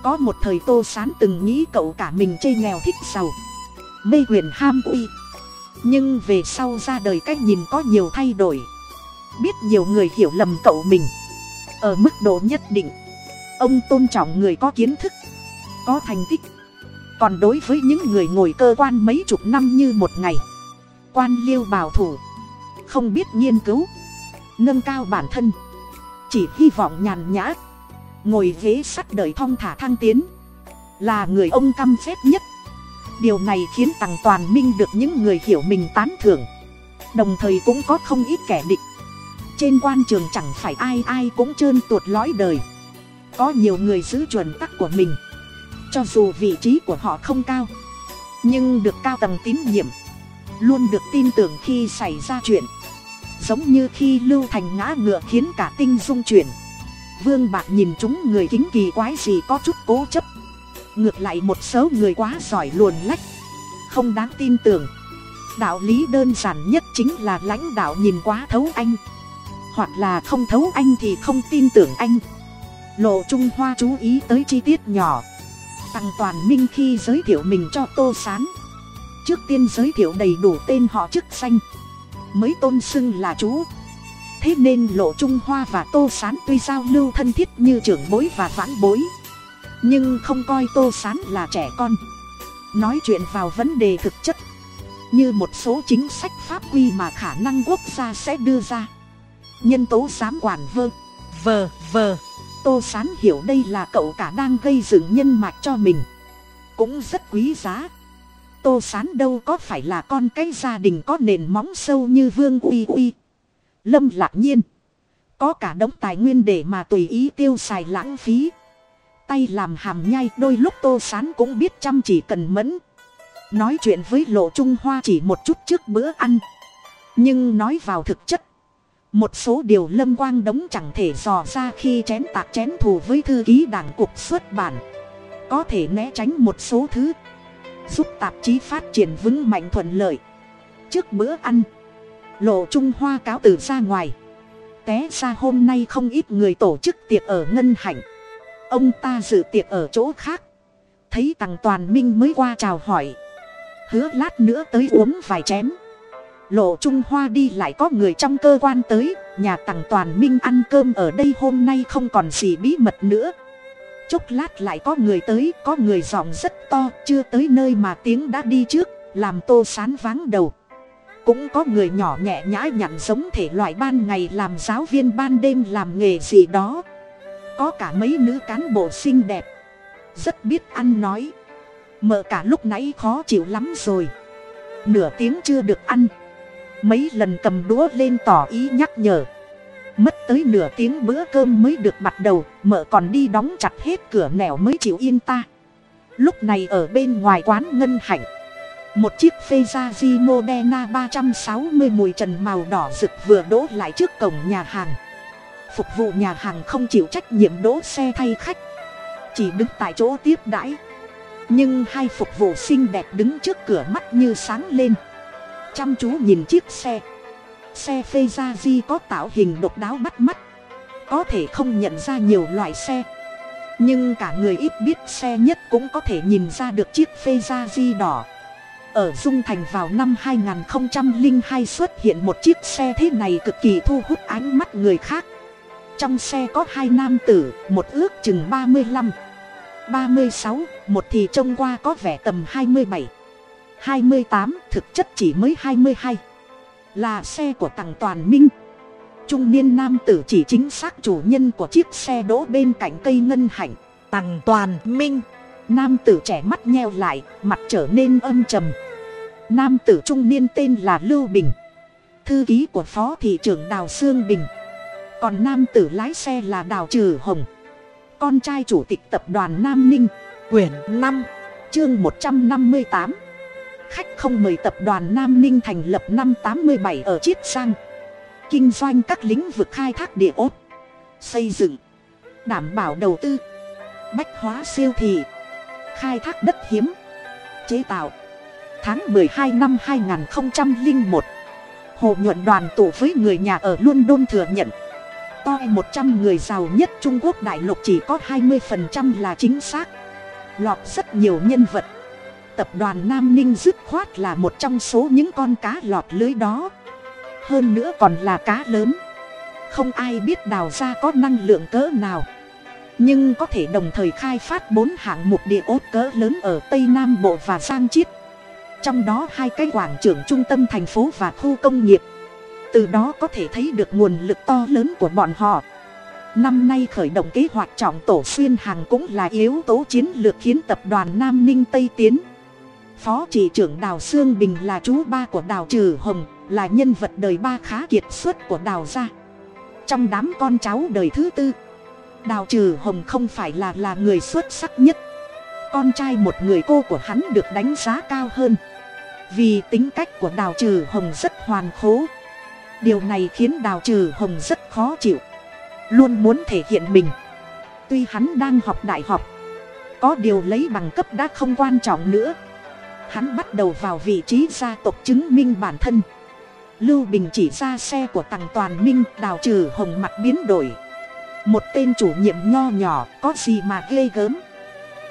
Có một thời tô sán từng nghĩ cậu cả mình chê nghèo thích giàu, mê quyền ham uy. Nhưng về sau ra đời cách nhìn có nhiều thay đổi. Biết nhiều người hiểu lầm cậu mình ở mức độ nhất định. Ông tôn trọng người có kiến thức, có thành tích. Còn đối với những người ngồi cơ quan mấy chục năm như một ngày, quan liêu bảo thủ, không biết nghiên cứu, nâng cao bản thân, chỉ hy vọng nhàn nhã, ngồi ghế sắt đời thong thả thăng tiến, là người ông căm phép nhất. Điều này khiến tằng toàn minh được những người hiểu mình tán thưởng, đồng thời cũng có không ít kẻ địch trên quan trường chẳng phải ai ai cũng trơn tuột lõi đời. Có nhiều người giữ chuẩn tắc của mình. Cho dù vị trí của họ không cao, nhưng được cao tầng tín nhiệm, luôn được tin tưởng khi xảy ra chuyện. Giống như khi lưu thành ngã ngựa khiến cả tinh dung chuyển. Vương bạc nhìn chúng người kính kỳ quái gì có chút cố chấp. Ngược lại một số người quá giỏi luồn lách, không đáng tin tưởng. Đạo lý đơn giản nhất chính là lãnh đạo nhìn quá thấu anh hoặc là không thấu anh thì không tin tưởng anh. Lộ trung hoa chú ý tới chi tiết nhỏ. Tăng toàn minh khi giới thiệu mình cho tô s á n trước tiên giới thiệu đầy đủ tên họ chức danh. Mới tôn xưng là chú. Thế nên lộ trung hoa và tô s á n tuy giao lưu thân thiết như trưởng bối và vãn bối, nhưng không coi tô s á n là trẻ con. Nói chuyện vào vấn đề thực chất, như một số chính sách pháp quy mà khả năng quốc gia sẽ đưa ra nhân tố giám quản vơ, vờ vờ. Tô sán hiểu đây là cậu cả đang gây dựng nhân mạch cho mình. Cũng rất quý giá. Tô sán đâu có phải là con cái gia đình có nền móng sâu như vương uy uy. Lâm lạc nhiên. Có cả đống tài nguyên để mà tùy ý tiêu xài lãng phí. Tay làm hàm nhai, đôi lúc tô sán cũng biết chăm chỉ cần mẫn. Nói chuyện với lộ trung hoa chỉ một chút trước bữa ăn. Nhưng nói vào thực chất một số điều lâm quang đống chẳng thể dò ra khi chén tạc chén thù với thư ký đảng cục xuất bản. Có thể né tránh một số thứ. Giúp tạp chí phát triển vững mạnh thuận lợi. Trước bữa ăn, lộ trung hoa cáo từ ra ngoài. Té ra hôm nay không ít người tổ chức tiệc ở ngân hạnh. Ông ta dự tiệc ở chỗ khác. Thấy tằng toàn minh mới qua chào hỏi. Hứa lát nữa tới uống vài chén lộ trung hoa đi lại có người trong cơ quan tới, nhà tặng toàn minh ăn cơm ở đây hôm nay không còn gì bí mật nữa. Chốc lát lại có người tới, có người giọng rất to, chưa tới nơi mà tiếng đã đi trước, làm tô sán váng đầu. Cũng có người nhỏ nhẹ nhã nhặn giống thể loại ban ngày làm giáo viên ban đêm làm nghề gì đó. Có cả mấy nữ cán bộ xinh đẹp. Rất biết ăn nói. Mợ cả lúc nãy khó chịu lắm rồi. Nửa tiếng chưa được ăn mấy lần cầm đũa lên tỏ ý nhắc nhở. Mất tới nửa tiếng bữa cơm mới được bắt đầu, mợ còn đi đóng chặt hết cửa nẻo mới chịu yên ta. Lúc này ở bên ngoài quán ngân hạnh, một chiếc phê gia di moderna ba trăm sáu mươi mùi trần màu đỏ rực vừa đỗ lại trước cổng nhà hàng. Phục vụ nhà hàng không chịu trách nhiệm đỗ xe thay khách, chỉ đứng tại chỗ tiếp đãi. Nhưng hai phục vụ xinh đẹp đứng trước cửa mắt như sáng lên chăm chú nhìn chiếc xe. Xe phê gia di có tạo hình độc đáo bắt mắt. Có thể không nhận ra nhiều loại xe. Nhưng cả người ít biết xe nhất cũng có thể nhìn ra được chiếc phê gia di đỏ. Ở dung thành vào năm 2002 xuất hiện một chiếc xe thế này cực kỳ thu hút ánh mắt người khác. Trong xe có hai nam tử, một ước chừng ba mươi lăm, ba mươi sáu, một thì trông qua có vẻ tầm hai mươi bảy. 28 thực chất chỉ mới 22 Là xe của tặng Toàn Minh. Trung niên nam tử chỉ chính xác chủ nhân của chiếc xe đỗ bên cạnh cây ngân hạnh Tặng Toàn Minh. Nam tử trẻ mắt nheo lại, mặt trở nên âm trầm. Nam tử trung niên tên là Lưu Bình. Thư ký của phó thị trưởng Đào Sương Bình. Còn nam tử lái xe là Đào Trừ Hồng. Con trai chủ tịch tập đoàn Nam Ninh, Quyển năm, chương 158 khách không mời tập đoàn nam ninh thành lập năm tám mươi bảy ở chiết giang. Kinh doanh các lĩnh vực khai thác địa ốt, xây dựng, đảm bảo đầu tư, bách hóa siêu thị, khai thác đất hiếm, chế tạo. Tháng hai năm hai nghìn một, hồ nhuận đoàn tụ với người nhà ở london thừa nhận toi một trăm người giàu nhất trung quốc đại lục chỉ có hai mươi phần trăm là chính xác, lọt rất nhiều nhân vật tập đoàn nam ninh dứt khoát là một trong số những con cá lọt lưới đó. Hơn nữa còn là cá lớn. Không ai biết đào ra có năng lượng cỡ nào. Nhưng có thể đồng thời khai phát bốn hạng mục địa ốt cỡ lớn ở tây nam bộ và giang chiết. Trong đó hai cái quảng trưởng trung tâm thành phố và khu công nghiệp. Từ đó có thể thấy được nguồn lực to lớn của bọn họ. Năm nay khởi động kế hoạch trọng tổ xuyên hàng cũng là yếu tố chiến lược khiến tập đoàn nam ninh tây tiến phó chỉ trưởng đào sương bình là chú ba của đào trừ hồng, là nhân vật đời ba khá kiệt xuất của đào gia. Trong đám con cháu đời thứ tư, đào trừ hồng không phải là là người xuất sắc nhất. Con trai một người cô của hắn được đánh giá cao hơn. Vì tính cách của đào trừ hồng rất hoàn khố. Điều này khiến đào trừ hồng rất khó chịu. Luôn muốn thể hiện mình. Tuy hắn đang học đại học, có điều lấy bằng cấp đã không quan trọng nữa hắn bắt đầu vào vị trí gia tộc chứng minh bản thân. Lưu bình chỉ ra xe của tằng toàn minh, đào trừ hồng mặt biến đổi. Một tên chủ nhiệm nho nhỏ, có gì mà ghê gớm.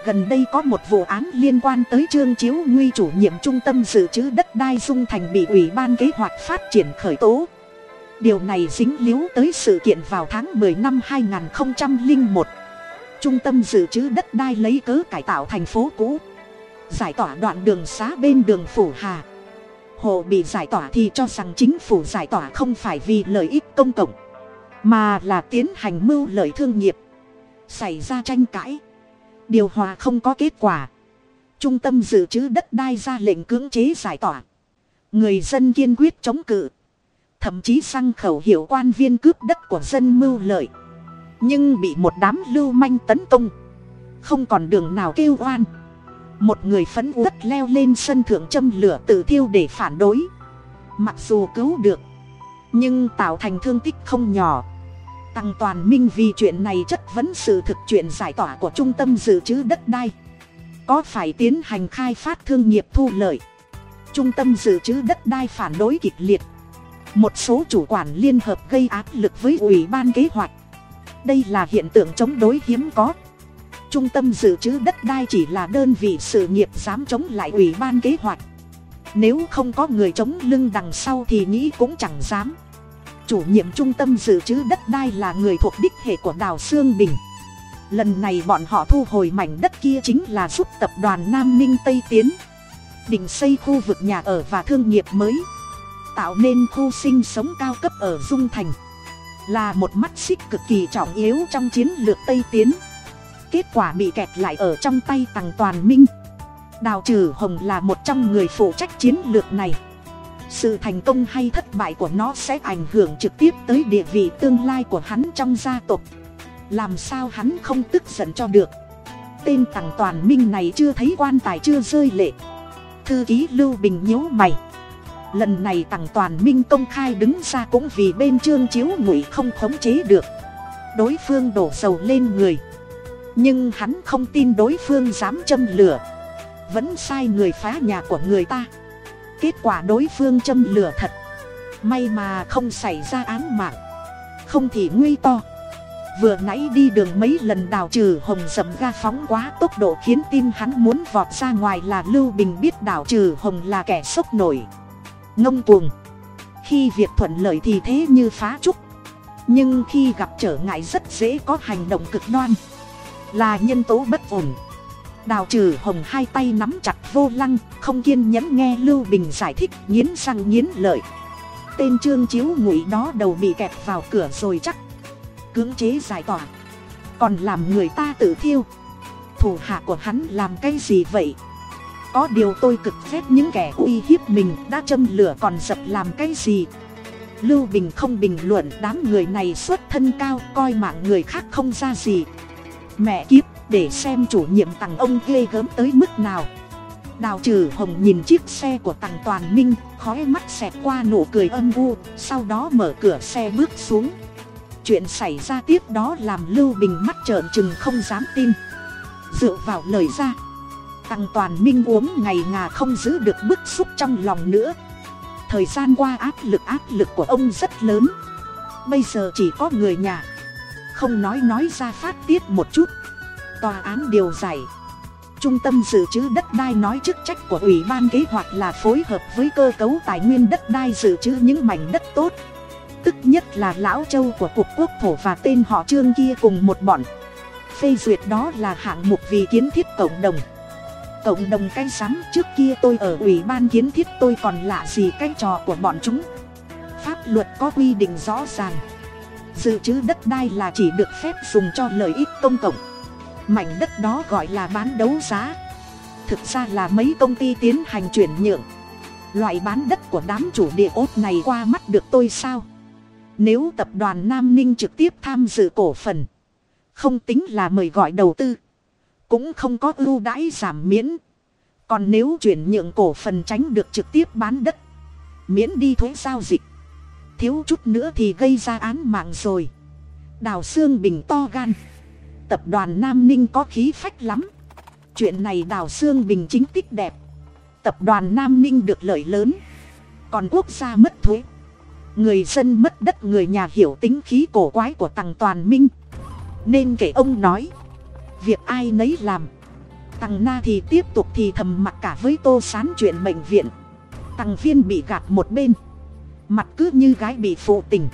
Gần đây có một vụ án liên quan tới trương chiếu nguy chủ nhiệm trung tâm dự trữ đất đai dung thành bị ủy ban kế hoạch phát triển khởi tố. Điều này dính líu tới sự kiện vào tháng 10 năm 2001 trung tâm dự trữ đất đai lấy cớ cải tạo thành phố cũ giải tỏa đoạn đường xá bên đường phủ hà hồ bị giải tỏa thì cho rằng chính phủ giải tỏa không phải vì lợi ích công cộng, mà là tiến hành mưu lợi thương nghiệp xảy ra tranh cãi điều hòa không có kết quả trung tâm dự trữ đất đai ra lệnh cưỡng chế giải tỏa. Người dân kiên quyết chống cự. Thậm chí sang khẩu hiệu quan viên cướp đất của dân mưu lợi. Nhưng bị một đám lưu manh tấn công. Không còn đường nào kêu oan. Một người phấn uất leo lên sân thượng châm lửa tự thiêu để phản đối. Mặc dù cứu được. Nhưng tạo thành thương tích không nhỏ. Tăng toàn minh vì chuyện này chất vấn sự thực chuyện giải tỏa của trung tâm dự trữ đất đai. Có phải tiến hành khai phát thương nghiệp thu lợi? Trung tâm dự trữ đất đai phản đối kịch liệt. Một số chủ quản liên hợp gây áp lực với ủy ban kế hoạch. Đây là hiện tượng chống đối hiếm có. Trung tâm dự trữ đất đai chỉ là đơn vị sự nghiệp dám chống lại ủy ban kế hoạch. Nếu không có người chống lưng đằng sau thì nghĩ cũng chẳng dám. Chủ nhiệm trung tâm dự trữ đất đai là người thuộc đích hệ của Đào Sương Bình. Lần này bọn họ thu hồi mảnh đất kia chính là giúp tập đoàn Nam Ninh Tây Tiến. Định xây khu vực nhà ở và thương nghiệp mới. Tạo nên khu sinh sống cao cấp ở Dung Thành. Là một mắt xích cực kỳ trọng yếu trong chiến lược Tây Tiến. Kết quả bị kẹt lại ở trong tay Tằng Toàn Minh. Đào Trừ Hồng là một trong người phụ trách chiến lược này. Sự thành công hay thất bại của nó sẽ ảnh hưởng trực tiếp tới địa vị tương lai của hắn trong gia tộc. Làm sao hắn không tức giận cho được? Tên tằng toàn minh này chưa thấy quan tài chưa rơi lệ. Thư ký lưu bình nhíu mày. Lần này tằng toàn minh công khai đứng ra cũng vì bên trương chiếu ngụy không khống chế được. Đối phương đổ dầu lên người nhưng hắn không tin đối phương dám châm lửa. Vẫn sai người phá nhà của người ta. Kết quả đối phương châm lửa thật. May mà không xảy ra án mạng. Không thì nguy to. Vừa nãy đi đường mấy lần đào trừ hồng dầm ga phóng quá tốc độ khiến tim hắn muốn vọt ra ngoài là lưu bình biết đào trừ hồng là kẻ sốc nổi. Ngông cuồng. Khi việc thuận lợi thì thế như phá trúc. Nhưng khi gặp trở ngại rất dễ có hành động cực đoan là nhân tố bất ổn. Đào trừ hồng hai tay nắm chặt vô lăng, không kiên nhẫn nghe lưu bình giải thích, nghiến răng nghiến lợi. Tên trương chiếu ngụy đó đầu bị kẹp vào cửa rồi chắc. Cưỡng chế giải tỏa. Còn làm người ta tự thiêu. Thủ hạ của hắn làm cái gì vậy? Có điều tôi cực phép những kẻ uy hiếp mình đã châm lửa còn dập làm cái gì? Lưu bình không bình luận, đám người này xuất thân cao, coi mạng người khác không ra gì mẹ kiếp, để xem chủ nhiệm tặng ông ghê gớm tới mức nào. Đào trừ hồng nhìn chiếc xe của tặng toàn minh khói mắt xẹt qua nụ cười âm vu sau đó mở cửa xe bước xuống. Chuyện xảy ra tiếp đó làm lưu bình mắt trợn trừng không dám tin. Dựa vào lời ra tăng toàn minh uống ngày ngà không giữ được bức xúc trong lòng nữa. Thời gian qua áp lực áp lực của ông rất lớn. Bây giờ chỉ có người nhà không nói nói ra phát tiết một chút. Tòa án điều giải. Trung tâm dự trữ đất đai nói chức trách của ủy ban kế hoạch là phối hợp với cơ cấu tài nguyên đất đai dự trữ những mảnh đất tốt. Tức nhất là lão châu của cục quốc thổ và tên họ trương kia cùng một bọn. Phê duyệt đó là hạng mục vì kiến thiết cộng đồng. Cộng đồng cái sắm trước kia tôi ở ủy ban kiến thiết tôi còn lạ gì cái trò của bọn chúng? Pháp luật có quy định rõ ràng dự trữ đất đai là chỉ được phép dùng cho lợi ích công cộng. Mảnh đất đó gọi là bán đấu giá. Thực ra là mấy công ty tiến hành chuyển nhượng. Loại bán đất của đám chủ địa ốt này qua mắt được tôi sao? Nếu tập đoàn nam ninh trực tiếp tham dự cổ phần, không tính là mời gọi đầu tư, cũng không có ưu đãi giảm miễn. Còn nếu chuyển nhượng cổ phần tránh được trực tiếp bán đất, miễn đi thuế giao dịch thiếu chút nữa thì gây ra án mạng rồi. Đào xương bình to gan. Tập đoàn nam ninh có khí phách lắm. Chuyện này đào xương bình chính tích đẹp. Tập đoàn nam ninh được lợi lớn. Còn quốc gia mất thuế. Người dân mất đất, người nhà hiểu tính khí cổ quái của tằng toàn minh. Nên kể ông nói, việc ai nấy làm. Tằng na thì tiếp tục thì thầm mặc cả với tô sán chuyện bệnh viện. Tằng viên bị gạt một bên mặt cứ như gái bị phụ tình.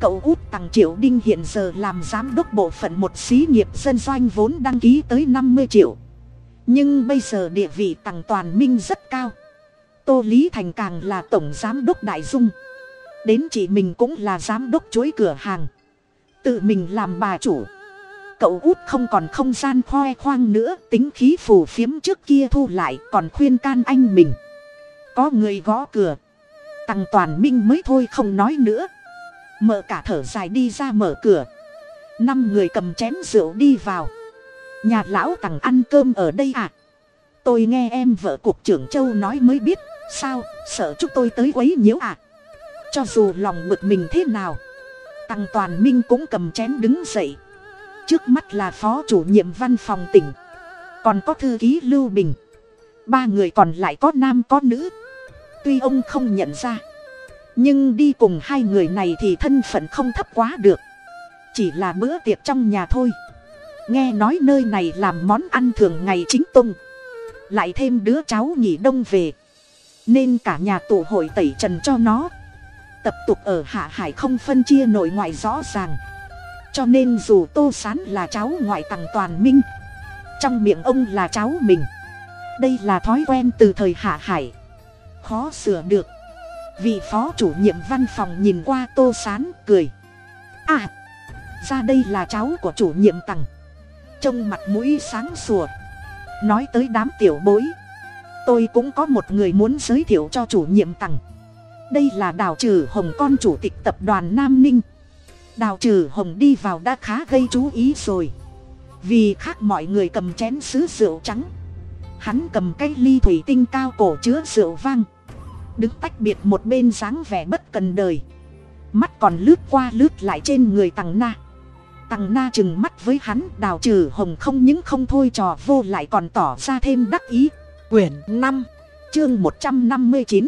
Cậu út tằng triệu đinh hiện giờ làm giám đốc bộ phận một xí nghiệp dân doanh vốn đăng ký tới năm mươi triệu. Nhưng bây giờ địa vị tằng toàn minh rất cao. Tô lý thành càng là tổng giám đốc đại dung. Đến chị mình cũng là giám đốc chuỗi cửa hàng. Tự mình làm bà chủ. Cậu út không còn không gian khoe khoang nữa, tính khí phù phiếm trước kia thu lại, còn khuyên can anh mình. Có người gõ cửa tăng toàn minh mới thôi không nói nữa. Mở cả thở dài đi ra mở cửa. Năm người cầm chén rượu đi vào. Nhà lão tằng ăn cơm ở đây à? Tôi nghe em vợ cục trưởng châu nói mới biết. Sao? Sợ chúng tôi tới quấy nhiễu à? Cho dù lòng bực mình thế nào, tăng toàn minh cũng cầm chén đứng dậy. Trước mắt là phó chủ nhiệm văn phòng tỉnh. Còn có thư ký lưu bình. Ba người còn lại có nam có nữ tuy ông không nhận ra, nhưng đi cùng hai người này thì thân phận không thấp quá được. Chỉ là bữa tiệc trong nhà thôi. Nghe nói nơi này làm món ăn thường ngày chính tung lại thêm đứa cháu nhỉ đông về. Nên cả nhà tụ hội tẩy trần cho nó. Tập tục ở hạ hải không phân chia nội ngoại rõ ràng. Cho nên dù tô sán là cháu ngoại tằng toàn minh, trong miệng ông là cháu mình. Đây là thói quen từ thời hạ hải khó sửa được. Vị phó chủ nhiệm văn phòng nhìn qua tô sán cười. À ra đây là cháu của chủ nhiệm tằng trông mặt mũi sáng sủa. Nói tới đám tiểu bối, tôi cũng có một người muốn giới thiệu cho chủ nhiệm tằng đây là đào trừ hồng, con chủ tịch tập đoàn nam ninh. Đào trừ hồng đi vào đã khá gây chú ý rồi. Vì khác mọi người cầm chén sứ rượu trắng hắn cầm cái ly thủy tinh cao cổ chứa rượu vang. Đứng tách biệt một bên dáng vẻ bất cần đời. Mắt còn lướt qua lướt lại trên người tằng na. Tằng na chừng mắt với hắn, đào trừ hồng không những không thôi trò vô lại còn tỏ ra thêm đắc ý. Quyển năm, chương một trăm năm mươi chín.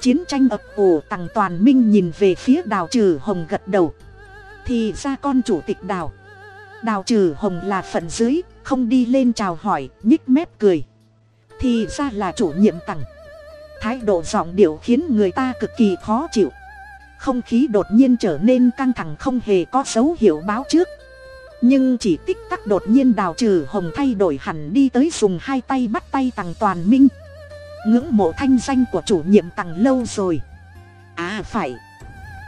Chiến tranh ập ủ tằng toàn minh nhìn về phía đào trừ hồng gật đầu. Thì ra con chủ tịch đào. Đào trừ hồng là phận dưới không đi lên chào hỏi, nhích mép cười. Thì ra là chủ nhiệm tặng. Thái độ giọng điệu khiến người ta cực kỳ khó chịu. Không khí đột nhiên trở nên căng thẳng không hề có dấu hiệu báo trước. Nhưng chỉ tích tắc đột nhiên đào trừ hồng thay đổi hẳn đi tới dùng hai tay bắt tay tằng toàn minh. Ngưỡng mộ thanh danh của chủ nhiệm tằng lâu rồi. À phải.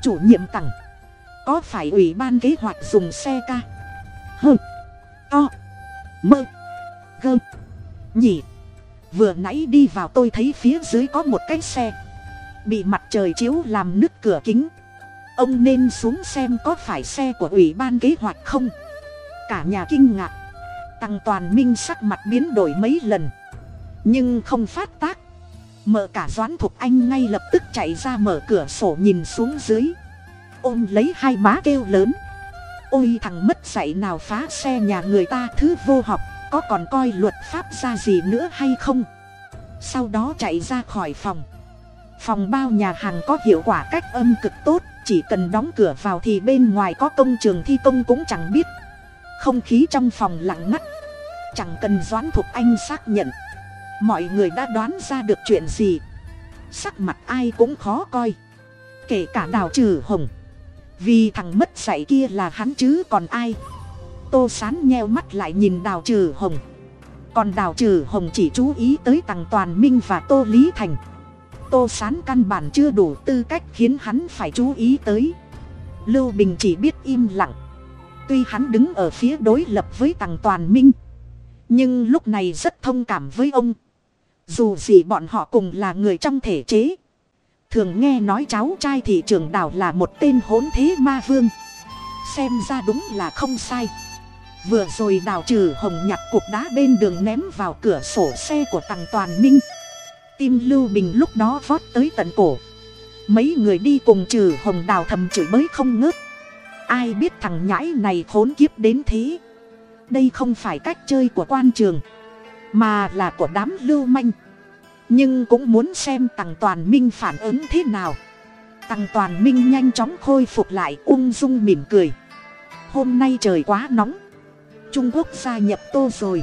Chủ nhiệm tằng có phải ủy ban kế hoạch dùng xe ca? Hơ to mơ. Gơ. Nhỉ. Vừa nãy đi vào tôi thấy phía dưới có một cái xe. Bị mặt trời chiếu làm nứt cửa kính. Ông nên xuống xem có phải xe của ủy ban kế hoạch không. Cả nhà kinh ngạc. Tăng toàn minh sắc mặt biến đổi mấy lần. Nhưng không phát tác. Mở cả doãn thục anh ngay lập tức chạy ra mở cửa sổ nhìn xuống dưới. Ôm lấy hai má kêu lớn ôi thằng mất dạy nào phá xe nhà người ta thứ vô học, có còn coi luật pháp ra gì nữa hay không? Sau đó chạy ra khỏi phòng. Phòng bao nhà hàng có hiệu quả cách âm cực tốt, chỉ cần đóng cửa vào thì bên ngoài có công trường thi công cũng chẳng biết. Không khí trong phòng lặng ngắt, chẳng cần doãn thục anh xác nhận. Mọi người đã đoán ra được chuyện gì. Sắc mặt ai cũng khó coi, kể cả đào trừ hồng vì thằng mất dạy kia là hắn chứ còn ai? Tô sán nheo mắt lại nhìn đào trừ hồng. Còn đào trừ hồng chỉ chú ý tới tằng toàn minh và tô lý thành. Tô sán căn bản chưa đủ tư cách khiến hắn phải chú ý tới. Lưu bình chỉ biết im lặng. Tuy hắn đứng ở phía đối lập với tằng toàn minh, nhưng lúc này rất thông cảm với ông. Dù gì bọn họ cùng là người trong thể chế thường nghe nói cháu trai thị trường đảo là một tên hỗn thế ma vương. Xem ra đúng là không sai. Vừa rồi đào trừ hồng nhặt cục đá bên đường ném vào cửa sổ xe của tằng toàn minh. Tim lưu bình lúc đó vót tới tận cổ. Mấy người đi cùng trừ hồng đào thầm chửi bới không ngớt. Ai biết thằng nhãi này khốn kiếp đến thế. Đây không phải cách chơi của quan trường, mà là của đám lưu manh nhưng cũng muốn xem tằng toàn minh phản ứng thế nào. Tằng toàn minh nhanh chóng khôi phục lại, ung dung mỉm cười. Hôm nay trời quá nóng. Trung quốc gia nhập tô rồi.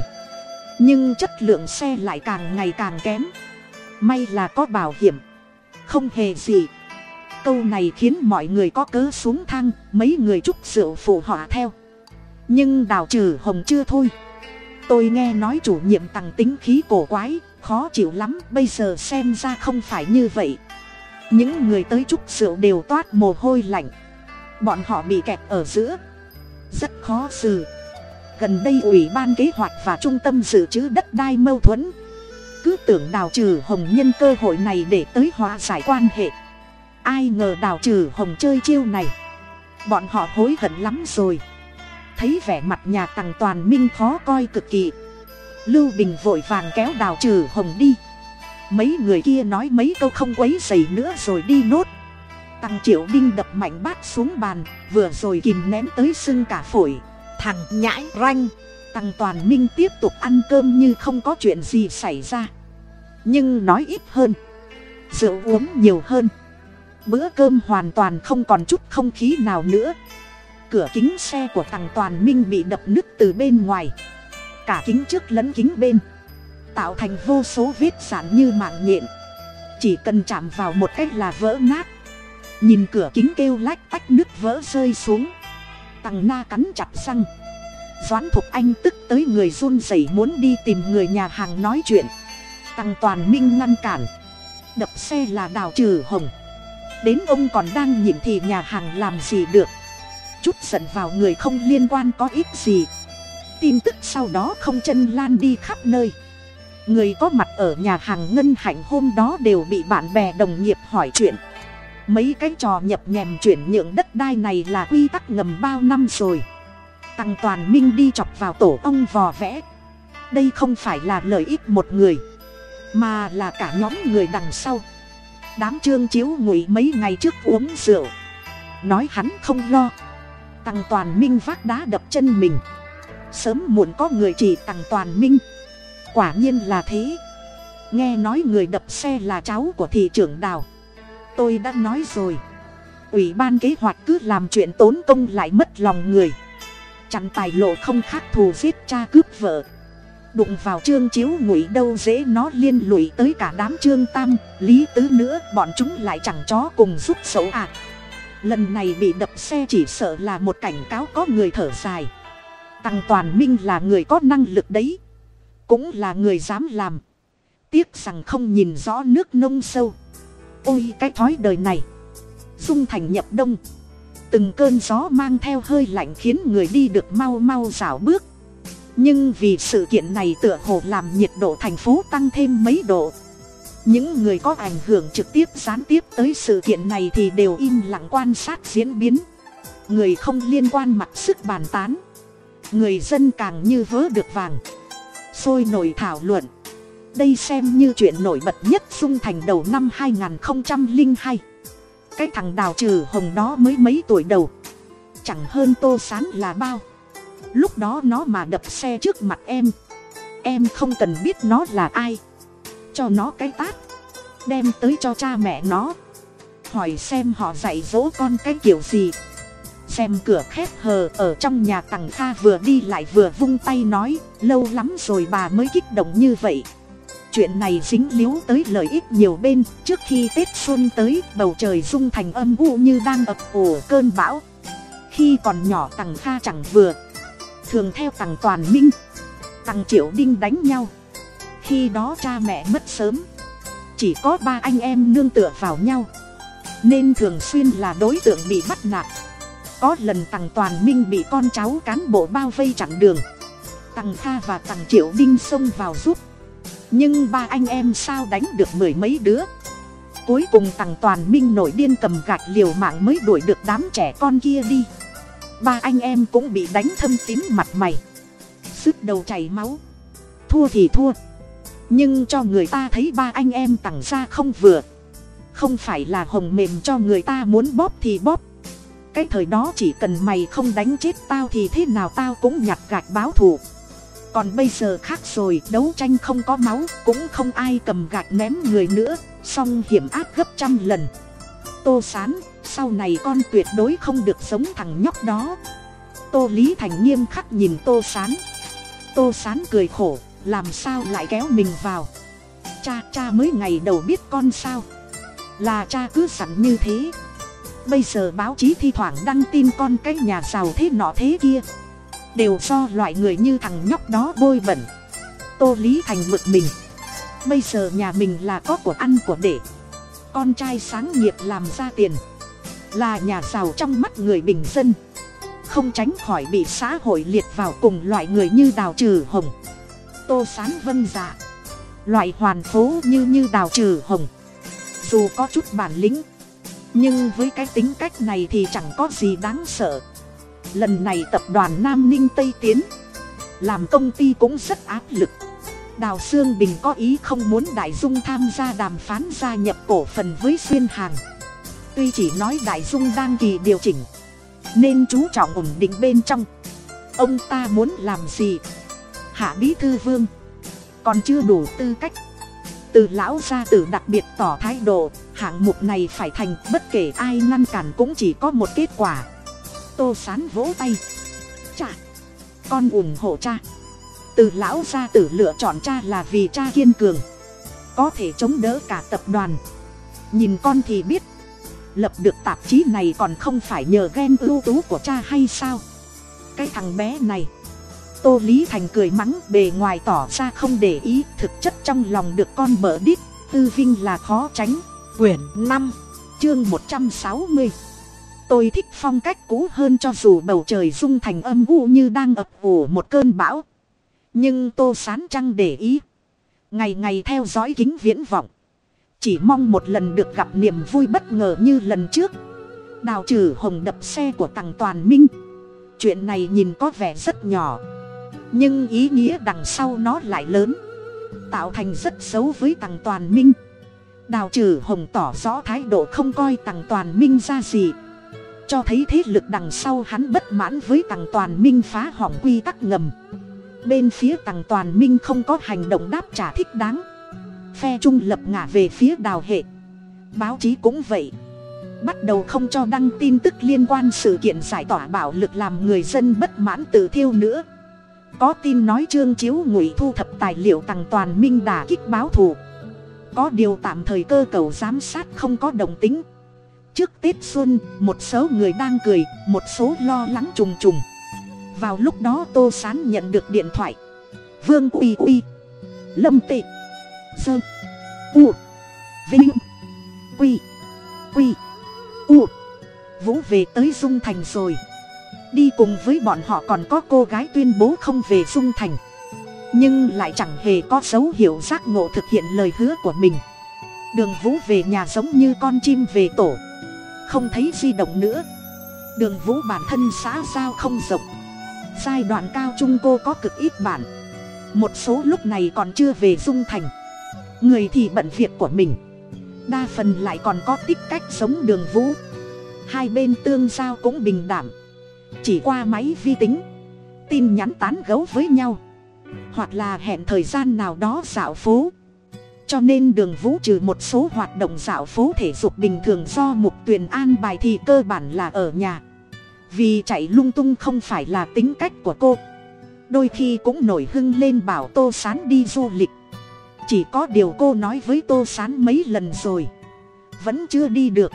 Nhưng chất lượng xe lại càng ngày càng kém. May là có bảo hiểm. Không hề gì. Câu này khiến mọi người có cớ xuống thang, mấy người chúc rượu phụ họa theo. Nhưng đào trừ hồng chưa thôi. Tôi nghe nói chủ nhiệm Tằng tính khí cổ quái khó chịu lắm, bây giờ xem ra không phải như vậy. Những người tới chúc rượu đều toát mồ hôi lạnh. Bọn họ bị kẹt ở giữa. Rất khó xử. Gần đây ủy ban kế hoạch và trung tâm dự trữ đất đai mâu thuẫn. Cứ tưởng đào trừ hồng nhân cơ hội này để tới hòa giải quan hệ. Ai ngờ đào trừ hồng chơi chiêu này. Bọn họ hối hận lắm rồi. Thấy vẻ mặt nhà tằng toàn minh khó coi cực kỳ lưu bình vội vàng kéo đào trừ hồng đi. Mấy người kia nói mấy câu không quấy dày nữa rồi đi nốt. Tăng triệu đinh đập mạnh bát xuống bàn, vừa rồi kìm ném tới sưng cả phổi. Thằng nhãi ranh. Tăng toàn minh tiếp tục ăn cơm như không có chuyện gì xảy ra. Nhưng nói ít hơn. Rượu uống nhiều hơn. Bữa cơm hoàn toàn không còn chút không khí nào nữa. Cửa kính xe của Tăng toàn minh bị đập nứt từ bên ngoài cả kính trước lẫn kính bên, tạo thành vô số vết sản như mạng nhện. Chỉ cần chạm vào một cách là vỡ nát. Nhìn cửa kính kêu lách tách nước vỡ rơi xuống. Tằng na cắn chặt răng. Doãn thục anh tức tới người run rẩy muốn đi tìm người nhà hàng nói chuyện. Tăng toàn minh ngăn cản. Đập xe là đào trừ hồng. Đến ông còn đang nhìn thì nhà hàng làm gì được. Chút giận vào người không liên quan có ít gì tin tức sau đó không chân lan đi khắp nơi. Người có mặt ở nhà hàng ngân hạnh hôm đó đều bị bạn bè đồng nghiệp hỏi chuyện. Mấy cái trò nhập nhèm chuyển nhượng đất đai này là quy tắc ngầm bao năm rồi. Tăng toàn minh đi chọc vào tổ ông vò vẽ. Đây không phải là lợi ích một người, mà là cả nhóm người đằng sau. Đám trương chiếu ngụy mấy ngày trước uống rượu. Nói hắn không lo. Tăng toàn minh vác đá đập chân mình sớm muộn có người chỉ tặng toàn minh. Quả nhiên là thế. Nghe nói người đập xe là cháu của thị trưởng đào. Tôi đã nói rồi. Ủy ban kế hoạch cứ làm chuyện tốn công lại mất lòng người. Chặn tài lộ không khác thù giết cha cướp vợ. Đụng vào trương chiếu ngụy đâu dễ nó liên lụy tới cả đám trương tam, lý tứ nữa, bọn chúng lại chẳng chó cùng giúp xấu à. Lần này bị đập xe chỉ sợ là một cảnh cáo có người thở dài tăng toàn minh là người có năng lực đấy. Cũng là người dám làm. Tiếc rằng không nhìn rõ nước nông sâu. Ôi, cái thói đời này. Dung thành nhập đông. Từng cơn gió mang theo hơi lạnh khiến người đi được mau mau rảo bước. Nhưng vì sự kiện này tựa hồ làm nhiệt độ thành phố tăng thêm mấy độ. Những người có ảnh hưởng trực tiếp gián tiếp tới sự kiện này thì đều im lặng quan sát diễn biến. Người không liên quan mặc sức bàn tán người dân càng như vớ được vàng. Sôi nổi thảo luận. Đây xem như chuyện nổi bật nhất dung thành đầu năm hai nghìn hai. Cái thằng đào trừ hồng đó mới mấy tuổi đầu. Chẳng hơn tô sán là bao. Lúc đó nó mà đập xe trước mặt em. Em không cần biết nó là ai. Cho nó cái tát. Đem tới cho cha mẹ nó. Hỏi xem họ dạy dỗ con cái kiểu gì xem cửa khép hờ ở trong nhà tằng kha vừa đi lại vừa vung tay nói, lâu lắm rồi bà mới kích động như vậy. Chuyện này dính líu tới lợi ích nhiều bên, trước khi tết xuân tới, bầu trời rung thành âm u như đang ập ổ cơn bão. Khi còn nhỏ tằng kha chẳng vừa. Thường theo tằng toàn minh, tằng triệu đinh đánh nhau. Khi đó cha mẹ mất sớm, chỉ có ba anh em nương tựa vào nhau. Nên thường xuyên là đối tượng bị bắt nạt có lần tằng toàn minh bị con cháu cán bộ bao vây chặn đường. Tằng kha và tằng triệu đinh xông vào giúp. Nhưng ba anh em sao đánh được mười mấy đứa? Cuối cùng tằng toàn minh nổi điên cầm gạch liều mạng mới đuổi được đám trẻ con kia đi. Ba anh em cũng bị đánh thâm tím mặt mày. Sức đầu chảy máu. Thua thì thua. Nhưng cho người ta thấy ba anh em tằng ra không vừa. Không phải là hồng mềm cho người ta muốn bóp thì bóp cái thời đó chỉ cần mày không đánh chết tao thì thế nào tao cũng nhặt gạch báo thù. Còn bây giờ khác rồi, đấu tranh không có máu, cũng không ai cầm gạch ném người nữa, song hiểm áp gấp trăm lần. Tô sán, sau này con tuyệt đối không được sống thằng nhóc đó. Tô lý thành nghiêm khắc nhìn tô sán. Tô sán cười khổ, làm sao lại kéo mình vào? Cha cha mới ngày đầu biết con sao? Là cha cứ sẵn như thế bây giờ báo chí thi thoảng đăng tin con cái nhà giàu thế nọ thế kia. Đều do loại người như thằng nhóc đó bôi bẩn. Tô lý thành mực mình. Bây giờ nhà mình là có của ăn của để. Con trai sáng nghiệp làm ra tiền. Là nhà giàu trong mắt người bình dân. Không tránh khỏi bị xã hội liệt vào cùng loại người như đào trừ hồng. Tô sán vân dạ. Loại hoàn phố như như đào trừ hồng. Dù có chút bản lĩnh nhưng với cái tính cách này thì chẳng có gì đáng sợ. Lần này tập đoàn nam ninh tây tiến làm công ty cũng rất áp lực. Đào sương bình có ý không muốn đại dung tham gia đàm phán gia nhập cổ phần với xuyên hàng. Tuy chỉ nói đại dung đang kỳ điều chỉnh, nên chú trọng ổn định bên trong. Ông ta muốn làm gì? Hạ bí thư vương còn chưa đủ tư cách từ lão gia tử đặc biệt tỏ thái độ, hạng mục này phải thành, bất kể ai ngăn cản cũng chỉ có một kết quả. Tô sán vỗ tay. Cha! Con ủng hộ cha. Từ lão gia tử lựa chọn cha là vì cha kiên cường. Có thể chống đỡ cả tập đoàn. Nhìn con thì biết, lập được tạp chí này còn không phải nhờ ghen ưu tú của cha hay sao? Cái thằng bé này tô lý thành cười mắng, bề ngoài tỏ ra không để ý, thực chất trong lòng được con mở đít, tư vinh là khó tránh. Quyển năm, chương một trăm sáu mươi. Tôi thích phong cách cũ hơn cho dù bầu trời rung thành âm u như đang ập ủ một cơn bão. Nhưng tô sán trăng để ý. Ngày ngày theo dõi kính viễn vọng. Chỉ mong một lần được gặp niềm vui bất ngờ như lần trước. Đào trừ hồng đập xe của tằng toàn minh. Chuyện này nhìn có vẻ rất nhỏ nhưng ý nghĩa đằng sau nó lại lớn, tạo thành rất xấu với tằng toàn minh. Đào trừ hồng tỏ rõ thái độ không coi tằng toàn minh ra gì, cho thấy thế lực đằng sau hắn bất mãn với tằng toàn minh phá hỏng quy tắc ngầm. Bên phía tằng toàn minh không có hành động đáp trả thích đáng. Phe trung lập ngả về phía đào hệ. Báo chí cũng vậy. Bắt đầu không cho đăng tin tức liên quan sự kiện giải tỏa bạo lực làm người dân bất mãn tự thiêu nữa có tin nói trương chiếu ngụy thu thập tài liệu tằng toàn minh đà kích báo thù. Có điều tạm thời cơ cầu giám sát không có đồng tính. Trước tết xuân, một số người đang cười, một số lo lắng trùng trùng. Vào lúc đó tô sán nhận được điện thoại. Vương uy uy. Lâm tị. Sơ. U. Vinh. Quy. Quy. U. Vũ về tới dung thành rồi đi cùng với bọn họ còn có cô gái tuyên bố không về dung thành. Nhưng lại chẳng hề có dấu hiệu giác ngộ thực hiện lời hứa của mình. Đường vũ về nhà giống như con chim về tổ. Không thấy di động nữa. Đường vũ bản thân xã giao không rộng. Giai đoạn cao trung cô có cực ít bản một số lúc này còn chưa về dung thành. Người thì bận việc của mình. Đa phần lại còn có tích cách sống đường vũ. Hai bên tương giao cũng bình đảm chỉ qua máy vi tính, tin nhắn tán gấu với nhau, hoặc là hẹn thời gian nào đó dạo phố. Cho nên đường vũ trừ một số hoạt động dạo phố thể dục bình thường do mục tuyền an bài thì cơ bản là ở nhà. Vì chạy lung tung không phải là tính cách của cô. Đôi khi cũng nổi hưng lên bảo tô sán đi du lịch. Chỉ có điều cô nói với tô sán mấy lần rồi, vẫn chưa đi được.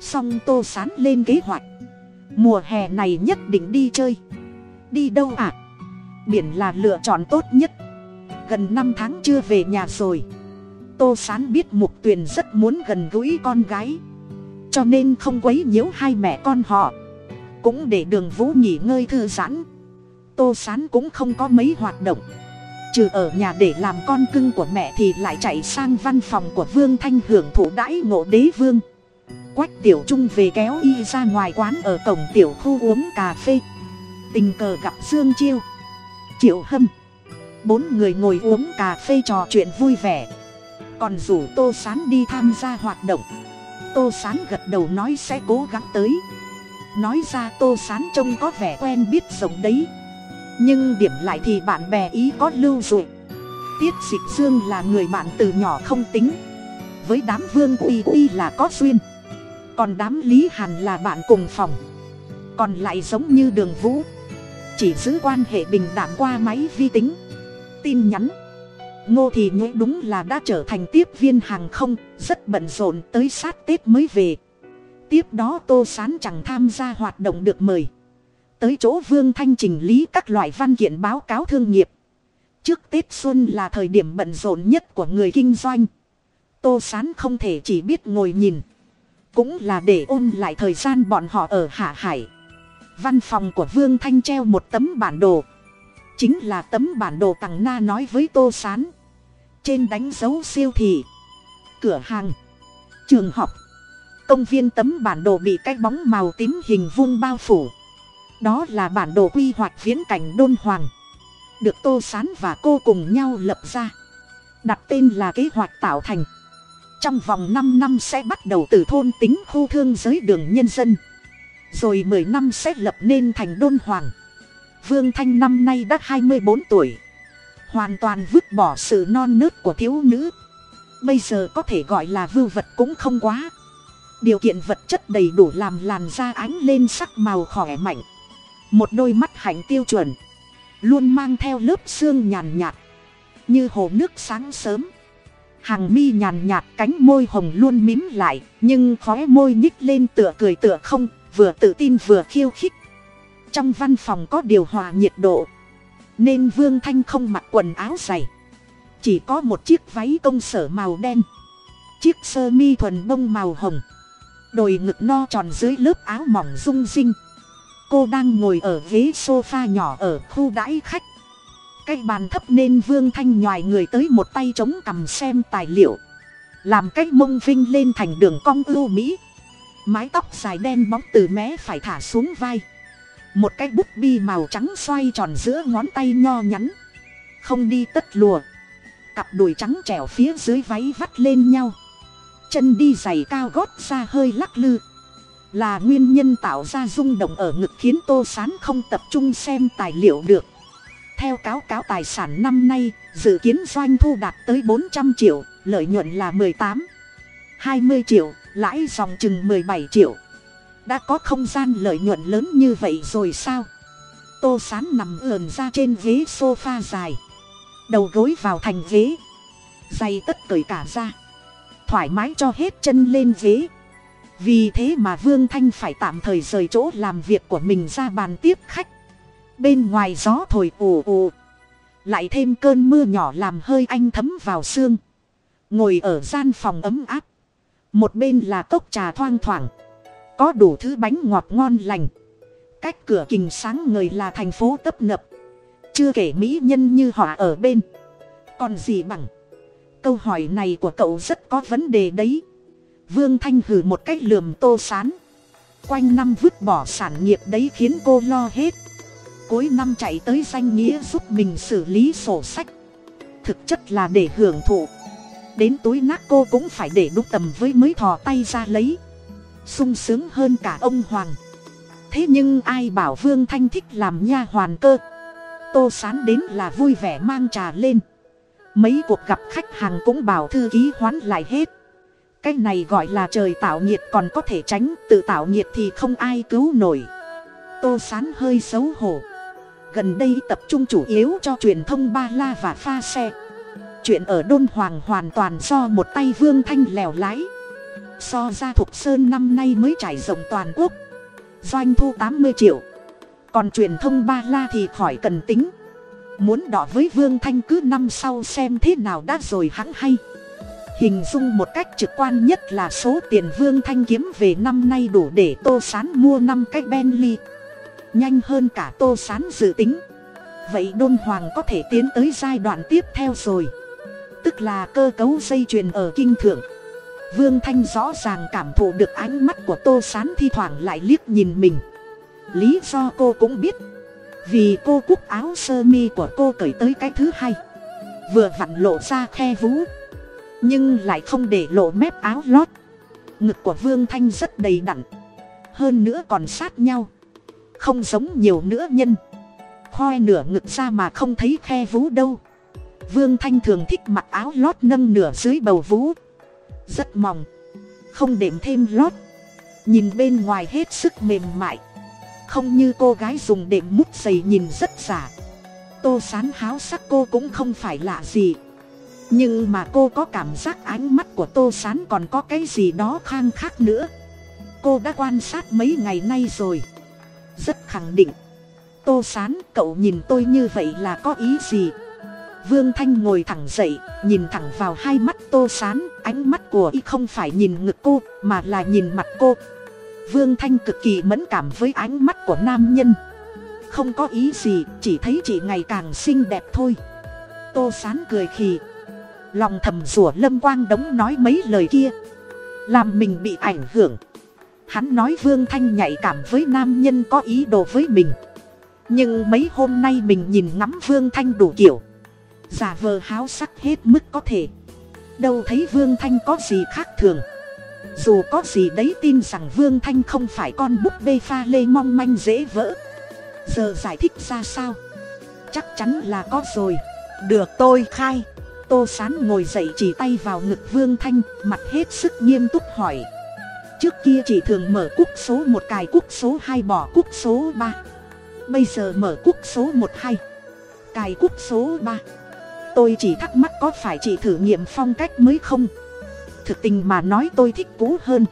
Xong tô sán lên kế hoạch mùa hè này nhất định đi chơi. Đi đâu ạ? À? biển là lựa chọn tốt nhất. Gần năm tháng chưa về nhà rồi. Tô sán biết mục tuyền rất muốn gần gũi con gái. Cho nên không quấy nhiễu hai mẹ con họ. Cũng để đường vũ nghỉ ngơi thư giãn. Tô sán cũng không có mấy hoạt động. Trừ ở nhà để làm con cưng của mẹ thì lại chạy sang văn phòng của vương thanh hưởng thụ đãi ngộ đế vương quách tiểu trung về kéo y ra ngoài quán ở cổng tiểu khu uống cà phê. Tình cờ gặp dương chiêu. Triệu hâm. Bốn người ngồi uống cà phê trò chuyện vui vẻ. Còn rủ tô sán đi tham gia hoạt động. Tô sán gật đầu nói sẽ cố gắng tới. Nói ra tô sán trông có vẻ quen biết rộng đấy. Nhưng điểm lại thì bạn bè ý có lưu dụ tiết dịch dương là người bạn từ nhỏ không tính. Với đám vương uy uy là có duyên còn đám lý hàn là bạn cùng phòng. Còn lại giống như đường vũ. Chỉ giữ quan hệ bình đẳng qua máy vi tính. Tin nhắn. Ngô thì nhũ đúng là đã trở thành tiếp viên hàng không, rất bận rộn tới sát tết mới về. Tiếp đó tô sán chẳng tham gia hoạt động được mời. Tới chỗ vương thanh trình lý các loại văn kiện báo cáo thương nghiệp. Trước tết xuân là thời điểm bận rộn nhất của người kinh doanh. Tô sán không thể chỉ biết ngồi nhìn cũng là để ôn lại thời gian bọn họ ở hạ hải. Văn phòng của vương thanh treo một tấm bản đồ. Chính là tấm bản đồ tằng na nói với tô s á n trên đánh dấu siêu thị, cửa hàng, trường học. Công viên tấm bản đồ bị cái bóng màu tím hình vuông bao phủ. Đó là bản đồ quy hoạch viễn cảnh đôn hoàng. Được tô s á n và cô cùng nhau lập ra. Đặt tên là kế hoạch tạo thành trong vòng năm năm sẽ bắt đầu từ thôn tính khu thương giới đường nhân dân. Rồi mười năm sẽ lập nên thành đôn hoàng. Vương thanh năm nay đã hai mươi bốn tuổi. Hoàn toàn vứt bỏ sự non nớt của thiếu nữ. Bây giờ có thể gọi là vưu vật cũng không quá. Điều kiện vật chất đầy đủ làm làn da ánh lên sắc màu khỏe mạnh. Một đôi mắt hạnh tiêu chuẩn. Luôn mang theo lớp xương nhàn nhạt. Như hồ nước sáng sớm hàng mi nhàn nhạt, cánh môi hồng luôn mím lại, nhưng khóe môi nhích lên tựa cười tựa không, vừa tự tin vừa khiêu khích. Trong văn phòng có điều hòa nhiệt độ, nên vương thanh không mặc quần áo dày. Chỉ có một chiếc váy công sở màu đen, chiếc sơ mi thuần bông màu hồng, đồi ngực no tròn dưới lớp áo mỏng rung rinh. Cô đang ngồi ở ghế sofa nhỏ ở khu đãi khách cái bàn thấp nên vương thanh nhoài người tới một tay chống cằm xem tài liệu. Làm cái mông vinh lên thành đường cong ưu mỹ. Mái tóc dài đen bóng từ mé phải thả xuống vai. Một cái bút bi màu trắng xoay tròn giữa ngón tay nho nhắn. Không đi tất lùa. Cặp đùi trắng trẻo phía dưới váy vắt lên nhau. Chân đi giày cao gót ra hơi lắc lư. Là nguyên nhân tạo ra rung động ở ngực khiến tô sán không tập trung xem tài liệu được theo cáo cáo tài sản năm nay, dự kiến doanh thu đạt tới bốn trăm triệu, lợi nhuận là mười tám, hai mươi triệu, lãi dòng chừng mười bảy triệu. Đã có không gian lợi nhuận lớn như vậy rồi sao? Tô sán nằm ườn ra trên ghế s o f a dài. Đầu gối vào thành ghế. Giày tất cởi cả ra. Thoải mái cho hết chân lên ghế. Vì thế mà vương thanh phải tạm thời rời chỗ làm việc của mình ra bàn tiếp khách bên ngoài gió thổi ù ù. Lại thêm cơn mưa nhỏ làm hơi anh thấm vào xương. Ngồi ở gian phòng ấm áp. Một bên là cốc trà thoang thoảng. Có đủ thứ bánh ngọt ngon lành. Cách cửa kình sáng người là thành phố tấp nập. Chưa kể mỹ nhân như họ ở bên. Còn gì bằng? Câu hỏi này của cậu rất có vấn đề đấy. Vương thanh hử một cách lườm tô sán. Quanh năm vứt bỏ sản nghiệp đấy khiến cô lo hết cuối năm chạy tới danh nghĩa giúp mình xử lý sổ sách. Thực chất là để hưởng thụ. Đến túi nát cô cũng phải để đúc tầm với mới thò tay ra lấy. Sung sướng hơn cả ông hoàng. Thế nhưng ai bảo vương thanh thích làm nha hoàn cơ? Tô sán đến là vui vẻ mang trà lên. Mấy cuộc gặp khách hàng cũng bảo thư ký hoán lại hết. Cái này gọi là trời tạo nhiệt còn có thể tránh, tự tạo nhiệt thì không ai cứu nổi. Tô sán hơi xấu hổ gần đây tập trung chủ yếu cho truyền thông ba la và pha xe. Chuyện ở đôn hoàng hoàn toàn do một tay vương thanh lèo lái. So ra thục sơn năm nay mới trải rộng toàn quốc. Doanh thu tám mươi triệu. Còn truyền thông ba la thì khỏi cần tính. Muốn đọ với vương thanh cứ năm sau xem thế nào đã rồi hắn hay. Hình dung một cách trực quan nhất là số tiền vương thanh kiếm về năm nay đủ để tô sán mua năm cái bentley nhanh hơn cả tô sán dự tính. Vậy đôn hoàng có thể tiến tới giai đoạn tiếp theo rồi. Tức là cơ cấu dây chuyền ở kinh thượng. Vương thanh rõ ràng cảm thụ được ánh mắt của tô s á n thi thoảng lại liếc nhìn mình. Lý do cô cũng biết. Vì cô cúc áo sơ mi của cô cởi tới cái thứ hai. Vừa vặn lộ ra khe vú. Nhưng lại không để lộ mép áo lót. Ngực của vương thanh rất đầy đặn. Hơn nữa còn sát nhau không giống nhiều nữa nhân. Khoe nửa ngực ra mà không thấy khe vú đâu. Vương thanh thường thích mặc áo lót nâng nửa dưới bầu vú. Rất mỏng, không đệm thêm lót. Nhìn bên ngoài hết sức mềm mại. Không như cô gái dùng đệm mút giày nhìn rất giả. Tô sán háo sắc cô cũng không phải lạ gì. Nhưng mà cô có cảm giác ánh mắt của tô sán còn có cái gì đó khang khác nữa. Cô đã quan sát mấy ngày nay rồi rất khẳng định. Tô sán, cậu nhìn tôi như vậy là có ý gì? Vương thanh ngồi thẳng dậy, nhìn thẳng vào hai mắt tô sán, ánh mắt của y không phải nhìn ngực cô, mà là nhìn mặt cô. Vương thanh cực kỳ mẫn cảm với ánh mắt của nam nhân. Không có ý gì, chỉ thấy chị ngày càng xinh đẹp thôi. Tô sán cười khì. Lòng thầm rủa lâm quang đống nói mấy lời kia. Làm mình bị ảnh hưởng hắn nói vương thanh nhạy cảm với nam nhân có ý đồ với mình. Nhưng mấy hôm nay mình nhìn ngắm vương thanh đủ kiểu. Giả vờ háo sắc hết mức có thể. Đâu thấy vương thanh có gì khác thường. Dù có gì đấy tin rằng vương thanh không phải con búp bê pha lê mong manh dễ vỡ. Giờ giải thích ra sao? Chắc chắn là có rồi. Được tôi khai. Tô sán ngồi dậy chỉ tay vào ngực vương thanh, mặt hết sức nghiêm túc hỏi trước kia chỉ thường mở cúc số một cài cúc số hai bỏ cúc số ba. Bây giờ mở cúc số một hai. Cài cúc số ba. Tôi chỉ thắc mắc có phải chị thử nghiệm phong cách mới không? Thực tình mà nói tôi thích cũ hơn.